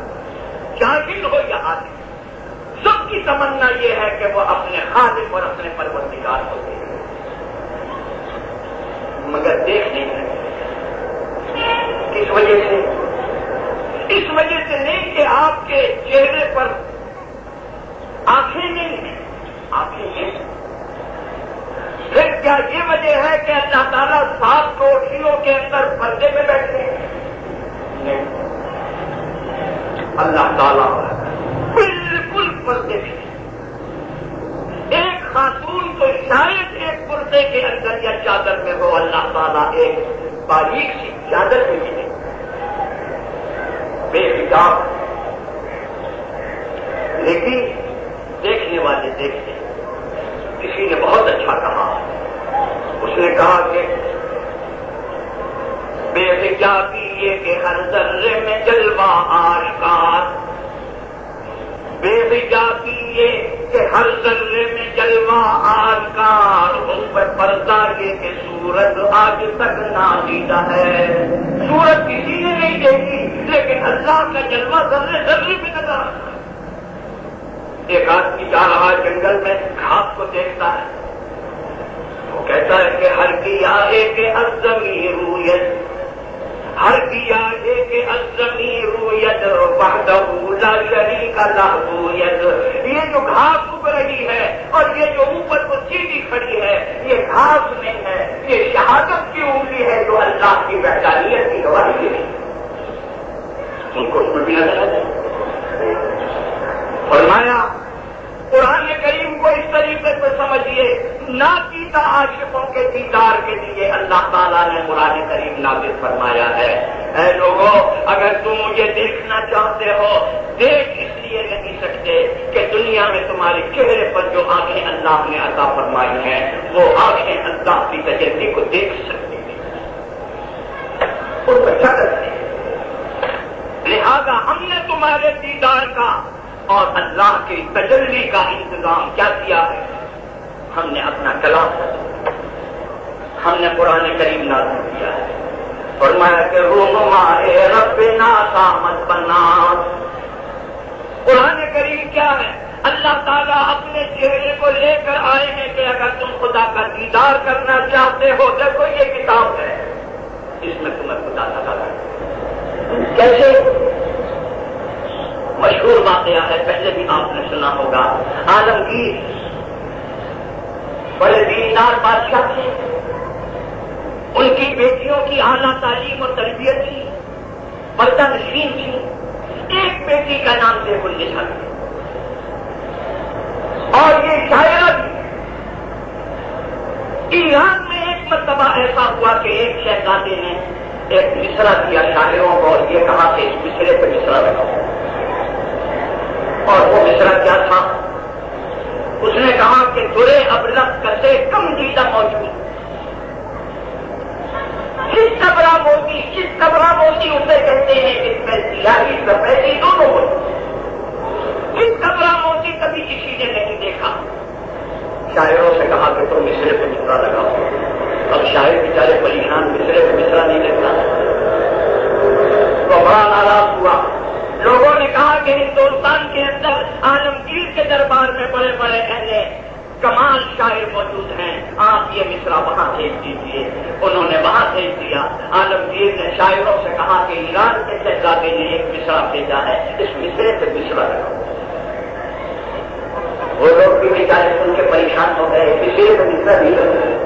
جاگل ہو یا آدمی سب کی تمنا یہ ہے کہ وہ اپنے خالق اور اپنے پروردگار ہوتے ہیں۔ مگر دیکھ نہیں کس وجہ سے، اس وجہ سے نہیں کہ آپ کے چہرے پر آنکھیں نہیں ہیں، آنکھیں نہیں پھر کیا یہ وجہ ہے کہ اللہ تعالیٰ سات کوٹھیوں کے اندر پردے میں بیٹھے ہیں؟ اللہ تعالیٰ بالکل پردے میں ایک خاتون تو شاید ایک پردے کے اندر یا چادر میں ہو، اللہ تعالیٰ ایک باریک سی چادر میں بھی نہیں. بے حجاب. لیکن دیکھنے والے دیکھتے کسی نے بہت اچھا کہا اس نے کہا کہ بے کیا کیجیے کہ ہر ذرے میں جلوہ آشکار بے کیا کیجیے کہ ہر ذرے میں جلوہ آشکار اس پر پردہ یہ کہ سورج آج تک نہ ہے۔ سورج کسی نے نہیں دیکھی، لیکن اللہ کا جلوہ ذرے ذرے میں نظر آتا ایک آدمی جا رہا جنگل میں، گھاس کو دیکھتا ہے۔ کہتا ہے کہ ہر کی آگے ازمی رویت، ہر کی آگے کے ازمی رویت لا شریک رویت۔ یہ جو گھاس اگ رہی ہے اور یہ جو اوپر کو سیڑھی کھڑی ہے، یہ گھاس نہیں ہے، یہ شہادت کی انگلی ہے جو اللہ کی وحدانیت کی گواہی ہے۔ ان کو اس میں بھی نظر آ فرمایا قرآن کریم کو اس طریقے سے سمجھیے، نہ پیتا عاشقوں کے دیدار کے لیے اللہ تعالیٰ نے قرآن کریم نازل فرمایا ہے۔ اے لوگوں اگر تم مجھے دیکھنا چاہتے ہو، دیکھ اس لیے نہیں سکتے کہ دنیا میں تمہارے چہرے پر جو آنکھیں اللہ نے عطا فرمائی ہیں، وہ آنکھیں اللہ کی تجربے کو دیکھ سکتی ہیں۔ لہذا ہم نے تمہارے دیدار کا اور اللہ کے تجلی کا انتظام کیا کیا ہے؟ ہم نے اپنا کلام ہم نے قرآن کریم نازل کیا ہے۔ اور میں رب نا مت بنا۔ قرآن کریم کیا ہے؟ اللہ تعالیٰ اپنے چہرے کو لے کر آئے ہیں کہ اگر تم خدا کا دیدار کرنا چاہتے ہو، دیکھو یہ کتاب ہے۔ اس میں تمہیں خدا لگا کیسے؟ مشہور واقعہ ہے، پہلے بھی آپ نے سنا ہوگا۔ عالمگیر بڑے دیندار بادشاہ تھے۔ ان کی بیٹیوں کی اعلیٰ تعلیم اور تربیت تھی۔ پردہ نشین تھی۔ ایک بیٹی کا نام تھے الجھا اور یہ شاعرہ بھی ایران میں ایک مرتبہ ایسا ہوا کہ ایک شہزادے نے ایک مصرا دیا شاعروں کو اور یہ کہا کہ اس مصرے پہ مصرا لگاؤ اور وہ مصرا کیا تھا؟ اس نے کہا کہ ترے اب لگ کسے کم جیتا موجود کس کبرا موتی کس کبرا موتی اسے کہتے ہیں جس میں سیاہی، سفیدی دونوں ہوتی کس کبرا موتی کبھی کسی نے نہیں دیکھا۔ شاعروں سے کہا کہ تم مصرے پہ مصرا لگاؤ۔ اب شاعر بیچارے پریشان مصرے پہ مصرا نہیں لگتا تو بڑا ناراض ہوا۔ لوگوں نے کہا کہ ہندوستان کے اندر عالمگیر کے دربار میں بڑے بڑے اہل کمال شاعر موجود ہیں۔ آپ یہ مصرا وہاں بھیج دیجیے انہوں نے وہاں بھیج دیا۔ عالمگیر نے شاعروں سے کہا کہ ایران کے شہزادے نے ایک مصرا بھیجا ہے۔ اس مصرے سے مصرا لگاؤ وہ لوگ بھی بیچارے سن کے پریشان ہو گئے۔ کسی میں مصرا نہیں لگا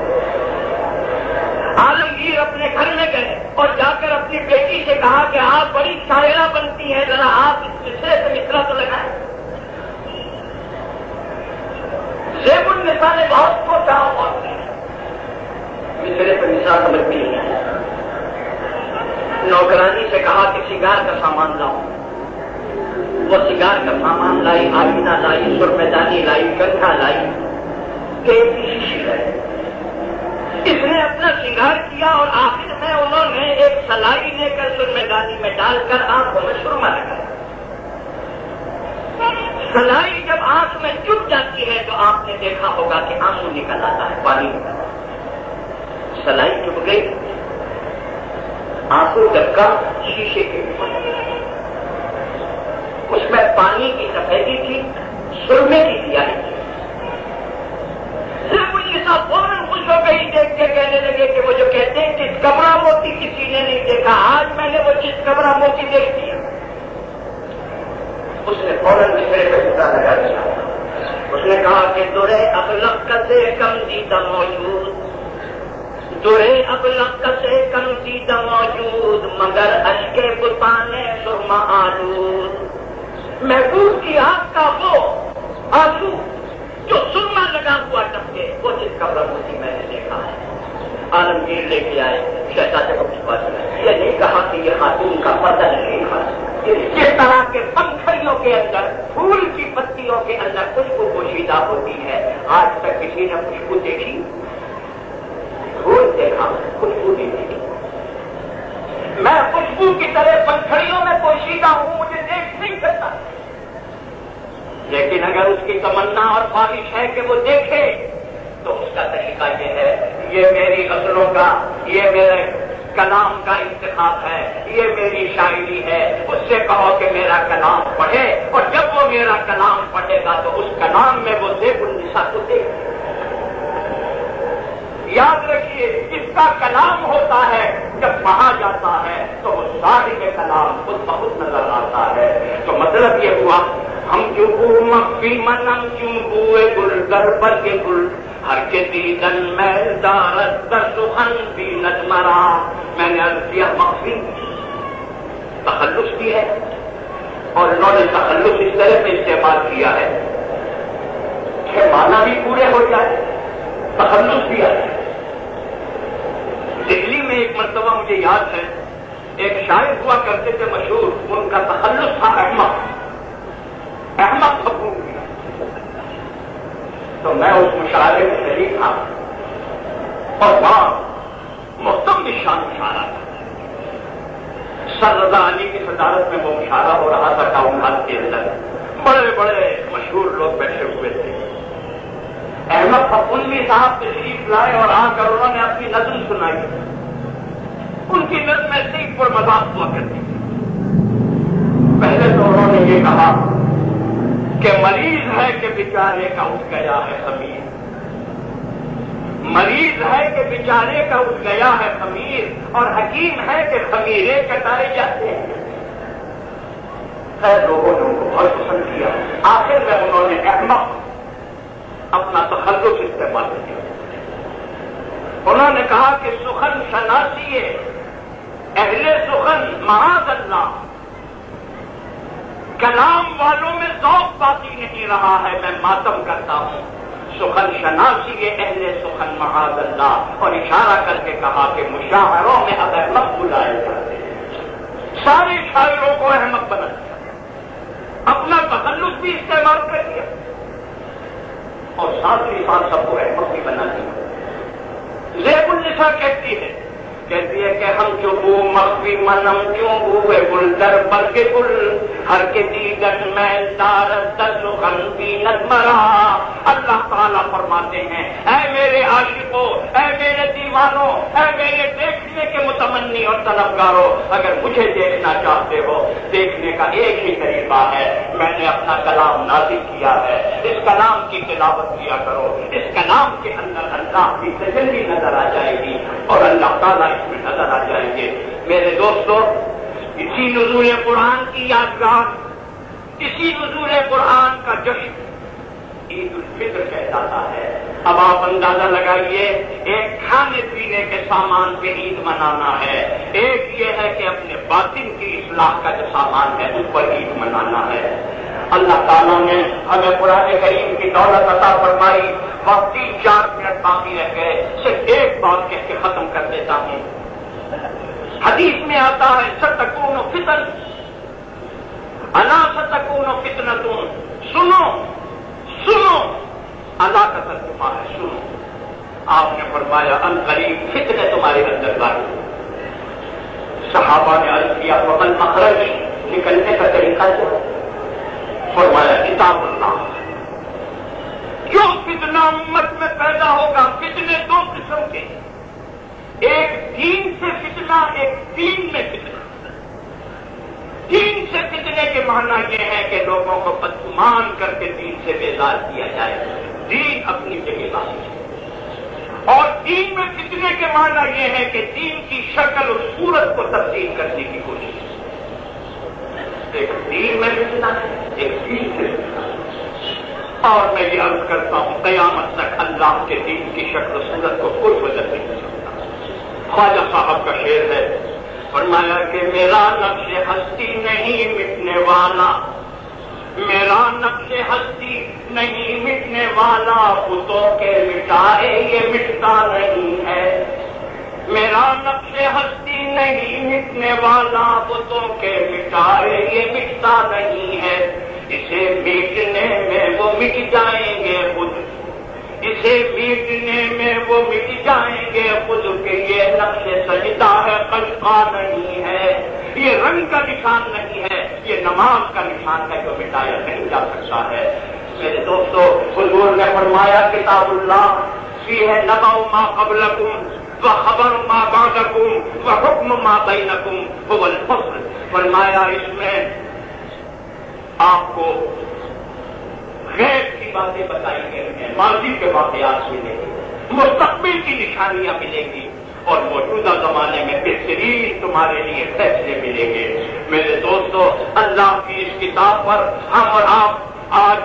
عالمگیر اپنے گھر میں گئے اور جا کر اپنی بیٹی سے کہا کہ آپ بڑی شاعرہ بنتی ہیں، ذرا آپ اس مصرے سے مصرا تو لگائیں۔ زیب النسا نے بہت سوچا بہت مصرے پہ مصرا سمجھ بھی نہیں آیا نوکرانی سے کہا کہ سنگار کا سامان لاؤ۔ وہ سنگار کا سامان لائی، آئینہ لائی سرمیدانی لائی کنکھا لائی کیسی شیشی لائی۔ اس نے اپنا سنگار کیا اور آخر میں انہوں نے ایک سلائی لے کر سرمیدانی میں ڈال کر آنکھوں میں سرما لگایا۔ سلائی جب آنکھ میں چپ جاتی ہے تو آپ نے دیکھا ہوگا کہ آنسو نکل آتا ہے، پانی نکل سلائی چپ گئی۔ آنسو ڈبکا شیشے کے اوپر۔ اس میں پانی کی سفیدی تھی، سرمے کی سیاہی تھی۔ فوراً خوش ہو گئی دیکھ کے کہنے لگے کہ وہ جو کہتے ہیں جس کمرہ موتی کسی نے نہیں دیکھا، آج میں نے وہ جس کمرہ موتی دیکھ دیا اس نے فوراً مشرے پہ پتا لگا دیا۔ اس نے کہا کہ دورے اب لک سے کم دیتا موجود۔ دورے اب لک سے کم دیتا موجود، مگر اش کے بتانے سرما آلود۔ محبوب کی آگ کا وہ آسو جو سرما لگا ہوا ٹپکے وہ جس کا برموسی میں نے دیکھا ہے۔ عالمگیر لے کے آئے شہزادے کو پاس یہ نہیں کہا کہ یہ خاتون کا بدل نہیں تھا۔ جس طرح کے پنکھڑیوں کے اندر، پھول کی پتیوں کے اندر خوشبو پوشیدہ ہوتی ہے۔ آج تک کسی نے خوشبو دیکھی؟ پھول دیکھا، خوشبو نہیں دیکھی۔ میں خوشبو کی طرح پنکھڑیوں میں پوشیدہ ہوں، مجھے دیکھ نہیں سکتا۔ لیکن اگر اس کی تمنا اور خواہش ہے کہ وہ دیکھے، تو اس کا طریقہ یہ ہے، یہ میری غزلوں کا، یہ میرے کلام کا انتخاب ہے، یہ میری شاعری ہے، اس سے کہو کہ میرا کلام پڑھے، اور جب وہ میرا کلام پڑھے گا تو اس کلام میں وہ دیکھ النسا کو دیکھ۔ یاد رکھیے اس کا کلام ہوتا ہے، جب پڑھا جاتا ہے، تو وہ ساری کے کلام خود بہت نظر آتا ہے۔ تو مطلب یہ ہوا ہم چوبو مکی منم چوبو گل گر پر کے گل؟ ہر کے دیدن میں دارت در سخن بھی نجمرا میں نے عرض کیا مخفی تخلص بھی ہے۔ اور انہوں نے تخلص اس طرح سے استعمال کیا ہے کہ مانا بھی پورے ہو جائے، تخلص بھی ہے۔ دلی میں ایک مرتبہ مجھے یاد ہے، ایک شاعر ہوا کرتے تھے مشہور، ان کا تخلص تھا احمد۔ احمد حکوم تو میں اس مشاعرے میں شریک تھا۔ اور وہاں محتم شان مشاعرہ تھا۔ سر رضا علی کی صدارت میں وہ مشاعرہ ہو رہا تھا ٹاؤن ہال کے اندر۔ بڑے بڑے مشہور لوگ بیٹھے ہوئے تھے۔ احمد فکونوی صاحب تشریف لائے اور آ کر انہوں نے اپنی نظم سنائی۔ ان کی نظم میں پر مذاق ہوا کرتی پہلے تو انہوں نے یہ کہا کہ مریض ہے کہ بیچارے کا اٹھ گیا ہے خمیر۔ مریض ہے کہ بیچارے کا اٹھ گیا ہے خمیر اور حکیم ہے کہ خمیرے کٹائے جاتے ہیں۔ خیر، لوگوں نے ان کو بہت پسند کیا۔ آخر میں انہوں نے احمد اپنا تخلص استعمال کیا۔ انہوں نے کہا کہ سخن شناسی اہل سخن، معاذ اللہ۔ کلام والوں میں ذوق باقی نہیں رہا ہے، میں ماتم کرتا ہوں۔ سخن شناسی اہل سخن معاذ اللہ، اور اشارہ کر کے کہا کہ مشاعروں میں اگر مت بلائے جاتے، سارے شاعروں کو احمد بنا دیا۔ اپنا تخلص بھی استعمال کر دیا۔ اور ساتھ ہی ساتھ سب کو احمد بھی بنا دیا۔ زیب النسا کہتی ہے کہتی ہے کہ ہم جو بو مخفی منم، کیوں بوے گل در پر کے گل، ہر کے دیگر میں دار سخن بینت مرا اللہ تعالیٰ فرماتے ہیں، اے میرے عاشقوں اے میرے دیوانوں اے میرے دیکھنے کے متمنی اور طلبگاروں اگر مجھے دیکھنا چاہتے ہو، دیکھنے کا ایک ہی طریقہ ہے، میں نے اپنا کلام نازک کیا ہے۔ اس کلام کی تلاوت کیا کرو، اس کلام کے اندر اللہ کی تجلی نظر آ جائے گی اور اللہ تعالیٰ میں نظر آ جائیں گے۔ میرے دوستو، اسی نزول قرآن کی یادگار، اسی نزول قرآن کا جشن عید الفطر کہلاتا ہے۔ اب آپ اندازہ لگائیے، ایک کھانے پینے کے سامان پہ عید منانا ہے۔ ایک یہ ہے کہ اپنے باطن کی اصلاح کا جو سامان ہے، اس پر عید منانا ہے۔ اللہ تعالیٰ نے ہمیں قرآن کریم کی دولت عطا فرمائی۔ وقت تین چار منٹ باقی رہ گئے، صرف ایک بات کہہ کے ختم کر دیتا ہوں۔ حدیث میں آتا ہے ستکون و فتن۔ اللہ ستکون و فتن تم سنو سنو۔ اللہ کا ترجمہ ہے، سنو۔ آپ نے فرمایا ان قریب فتنے تمہارے اندر لائی صحابہ نے عرض کیا پبن مخرج نکلنے کا طریقہ جو فرمایا، کتاب اللہ۔ جو فتنا امت میں پیدا ہوگا؟ فتنے دو قسم کے۔ ایک دین سے فتنا ایک دین میں فتنا دین سے فتنے کے معنی یہ ہے کہ لوگوں کو بدگمان کر کے دین سے بیدار کیا جائے۔ دین اپنی جگہ بات اور دین میں فتنے کے معنی یہ ہے کہ دین کی شکل اور صورت کو تبدیل کرنے کی کوشش۔ ایک دین میں فتنا ہے ایک دین سے فتنا اور میں یہ عرض کرتا ہوں، قیامت تک اللہ کے دین کی شکل و صورت کو کوئی بدل نہیں سکتا۔ خواجہ صاحب کا شعر ہے فرمایا کہ میرا نقش ہستی نہیں مٹنے والا۔ میرا نقش ہستی نہیں مٹنے والا۔ بتوں کے مٹائے یہ مٹتا نہیں ہے۔ میرا نقش ہستی نہیں مٹنے والا۔ بتوں کے مٹائے یہ مٹتا نہیں ہے۔ اسے مٹنے میں وہ مٹ جائیں گے خود۔ اسے میٹنے میں وہ مٹ جائیں گے۔ خود کے یہ نقش سجتا ہے کشکا نہیں ہے۔ یہ رنگ کا نشان نہیں ہے، یہ نماز کا نشان ہے جو مٹایا نہیں جا سکتا ہے۔ میرے دوستو، حضور نے فرمایا، کتاب اللہ سی ہے نباؤ ماں قبل وہ خبر ماں باغکم وہ حکم ماں بینکم وہ الفصل فرمایا، اس میں آپ کو غیر کی باتیں بتائی گئی ہیں، ماضی کے واقعات ملیں گے، مستقبل کی نشانیاں ملیں گی، اور موجودہ زمانے میں بہترین تمہارے لیے فیصلے ملیں گے۔ میرے دوستو، اللہ کی اس کتاب پر ہم اور آپ آج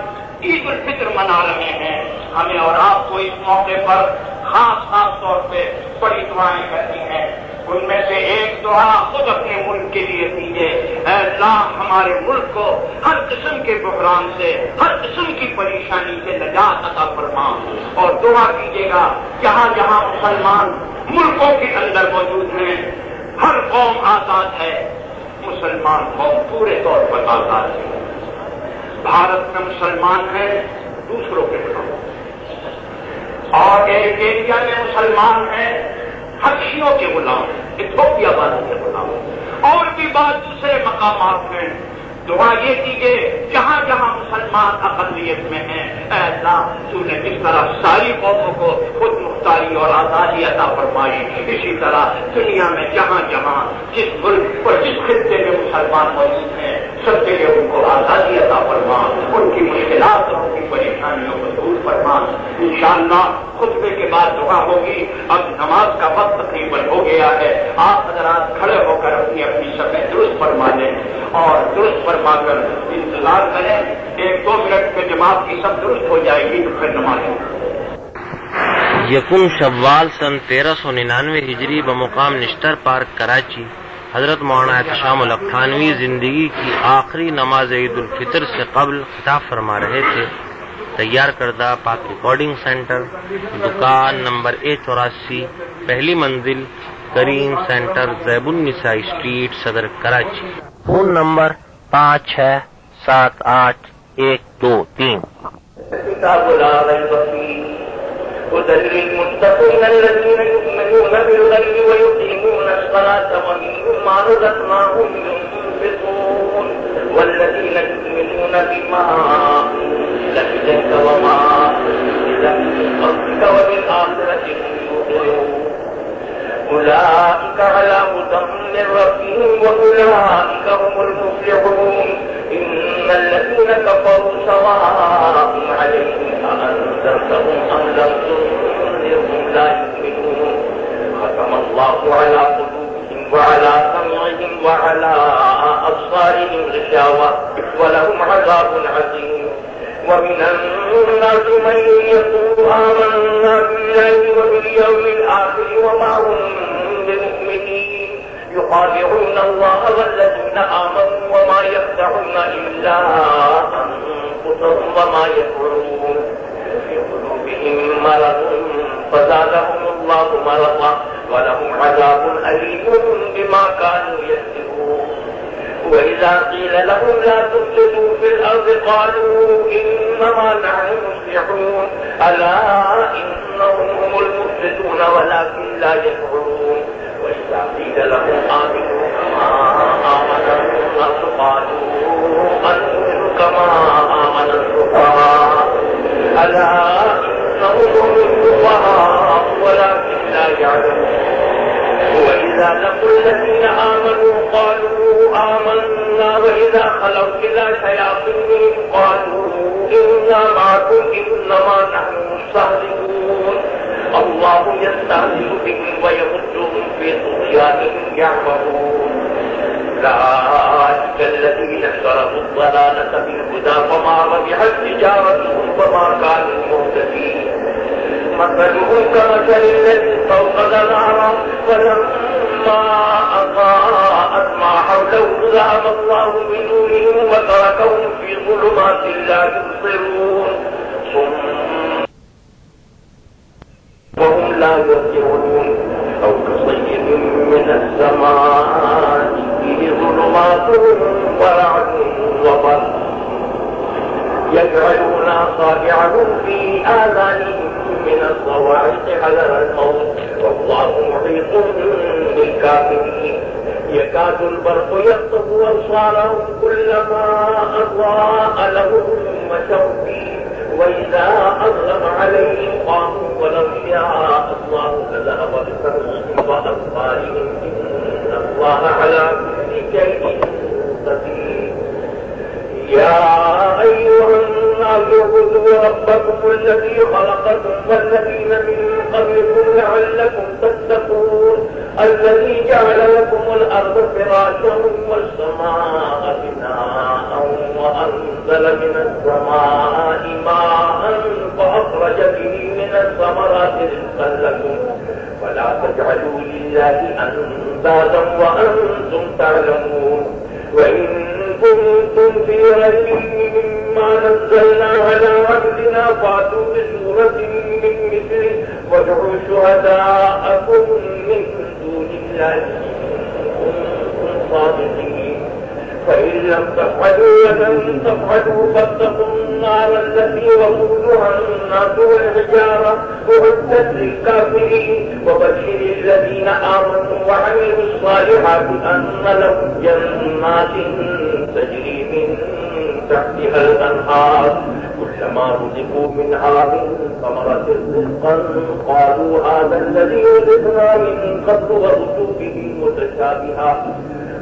عید الفطر منا رہے ہیں۔ ہمیں اور آپ کو اس موقع پر خاص خاص طور پہ بڑی دعائیں کرنی ہیں۔ ان میں سے ایک دعا خود اپنے ملک کے لیے دیجیے اللہ، ہمارے ملک کو ہر قسم کے بحران سے، ہر قسم کی پریشانی سے نجات عطا فرما۔ اور دعا کیجیے گا جہاں جہاں مسلمان ملکوں کے اندر موجود ہیں۔ ہر قوم آزاد ہے۔ مسلمان قوم پورے طور پر آزاد ہے۔ بھارت میں مسلمان ہیں دوسروں کے خلاف۔ اور ایک ایریا میں مسلمان ہیں۔ حقیوں کے غلام ایتھوپیا والوں کے غلام اور بھی بات دوسرے مقامات ہیں۔ دعا یہ کیجیے جہاں جہاں مسلمان اقلیت میں ہیں اے اللہ تو نے جس طرح ساری قوموں کو خود مختاری اور آزادی عطا فرمائی، اسی طرح دنیا میں جہاں جہاں جس ملک اور جس خطے میں مسلمان موجود ہیں، سب جگہ ان کو آزادی عطا فرما، ان کی مشکلات اور ان کی پریشانیوں کو دور فرما۔ انشاءاللہ خطبے کے بعد دعا ہوگی۔ اب نماز کا وقت تقریباً ہو گیا ہے۔ آپ حضرات کھڑے ہو کر اپنی اپنی سبیں درست فرما لیں اور درست فرما کر انتظار کریں ایک دو منٹ میں جماعت کی سب درست ہو جائے گی تو پھر نماز یکم شوال سن تیرہ سو ننانوے ہجری بمقام نشتر پارک، کراچی۔ حضرت مولانا احتشام الختانوی زندگی کی آخری نماز عید الفطر سے قبل خطاب فرما رہے تھے۔ تیار کردہ پاک ریکارڈنگ سینٹر، دکان نمبر اے چوراسی، پہلی منزل، کریم سینٹر زیب النساء اسٹریٹ، صدر کراچی۔ فون نمبر پانچ چھ سات آٹھ ایک دو تین كتاب لا ريب فيه هدى للمتقين الذين يؤمنون بالغيب ويقيمون الصلاة رزقناهم ينفقون والذين يؤمنون بما أنزل إليك وما أنزل من وبالآخرة هم يوقنون أولئك على هدى من ربهم وأولئك هم المفلحون. إن الذين كفروا سواء عليهم أأنذرتهم أم لم تنذرهم لا يؤمنون. ختم الله على قلوبهم وعلى سمعهم وعلى أبصارهم غشاوة ولهم عذاب عظيم. ومن الناس الناس من يقول آمنا بالله وباليوم الآخر وما هم بمؤمنين يخادعون الله والذين آمنوا وما يخدعون إلا أنفسهم وما يشعرون في قلوبهم مرض فزادهم الله مرضا ولهم عذاب أليم بما كانوا يكسبون وإذا قيل لهم لا تفسدوا في الأرض قالوا إنما نحن مصلحون ألا إنهم هم المفسدون ولكن لا يشعرون وإذا قيل لهم آمنوا كما آمن الناس قالوا أنؤمن كما آمن السفهاء ألا إنهم هم السفهاء ولكن لا يعلمون وإذا لقوا الذين آمنوا قالوا آمنا وإذا خلوا إلى شياطينهم قالوا إنا معكم إنما نحن مستهزئون الله يستهزئ بهم ويمدهم في طغيانهم يعمهون أولئك الذين اشتروا الضلالة بالهدى فما ربحت تجارتهم وما كانوا مهتدين مثلهم كمثل الذي استوقد نارا فلما أضاءت ما حوله ذهب الله بنورهم وتركهم في ظلمات لا يبصرون. وهم لا يرجعون. أو كصيب من السماء فيه ظلمات ورعد وبرق يجعلون أصابعهم في آذانهم من الصواعق حذر الموت. والله محيط بالكافرين. يكاد البرق يخطف أبصارهم كلما أضاء لهم مشوا فيه وإذا أظلم عليهم قاموا ولو شاء الله لذهب بسمعهم وأبصارهم إن الله على كل شيء قدير. يا أيها الناس اعبدوا ربكم الذي خلقكم والذين من قبلكم لعلكم تتقون، الذي جعل لكم الأرض فراشا والسماء بناء وأنزل من السماء ماء فأخرج به من الثمرات رزقا لكم. فلا تجعلوا لله أندادا وأنتم تعلمون. وإن كنتم في ريب مما نزلنا على عبدنا فاتوا بسورة من مثله وادعوا شهداءكم من دون الله إن كنتم صادقين. فإن لم تفعلوا ولن تفعلوا فاتقوا النار التي وقودها الناس والحجارة أعدت للكافرين. وبشر الذين آمنوا وعملوا الصالحات أن لهم جنات تحتها الأنهار، كلما رزقوا منها من ثمرة رزقا قالوا هذا الذي رزقنا من قبل وأتوا به متشابها.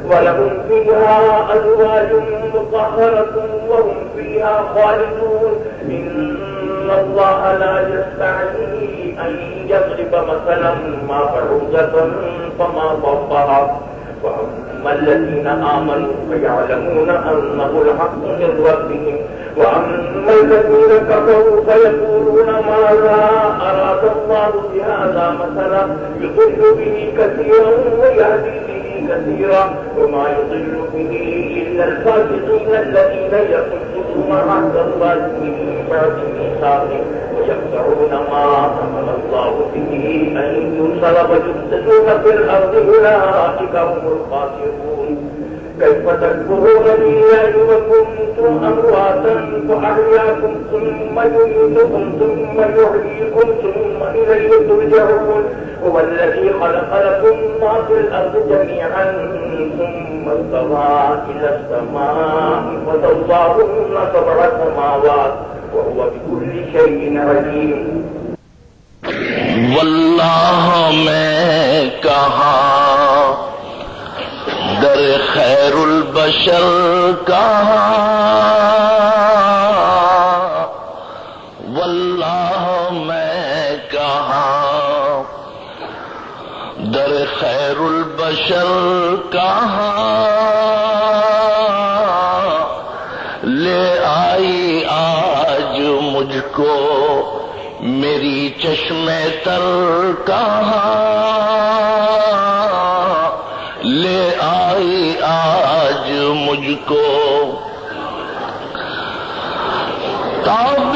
ولهم فيها أزواج مطهرة وهم فيها خالدون. إن الله لا يستعجي أن يضرب مثلا ما بعوضة فما فوقها وأما الذين آمنوا فيعلمون أنه الحق من ربهم. وأما الذين كفروا فيقولون ماذا؟ أراد الله بهذا مثلا؟ يضل به كثيرا ويهدي به كثيرا. وما يضل به إلا الفاسقين الذين يصدون ينقضون ما أمر الله به أن يوصل ويفسدون في الأرض أولئك هم الخاسرون. كيف تكفرون وكنتم أمواتا فأحياكم ثم يميتكم ثم يحييكم ثم إليه ترجعون هو الذي خلق لكم ما في الأرض جميعا ثم استوى إلى السماء فسواهن سبع سماوات وهو بكل شيء عليم. واللہ میں کہاں در خیر البشر کہاں واللہ میں کہاں در خیر البشر کہاں لے آئی آج مجھ کو میری چشم تر کہاں مجھ کو۔ تب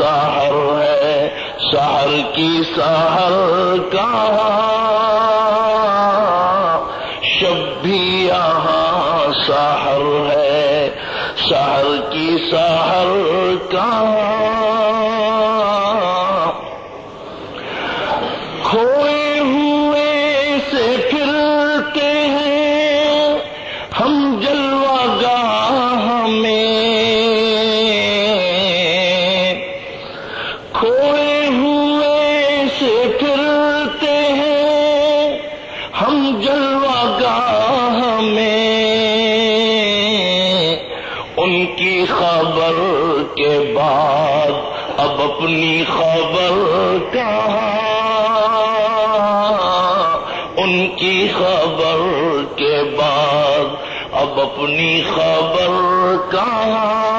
سہر ہے سہر کی سہر کہاں شب بھی یہاں سہر ہے۔ سہر کی سہر کہاں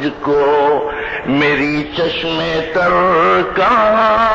تجھ کو میری چشمے تر کا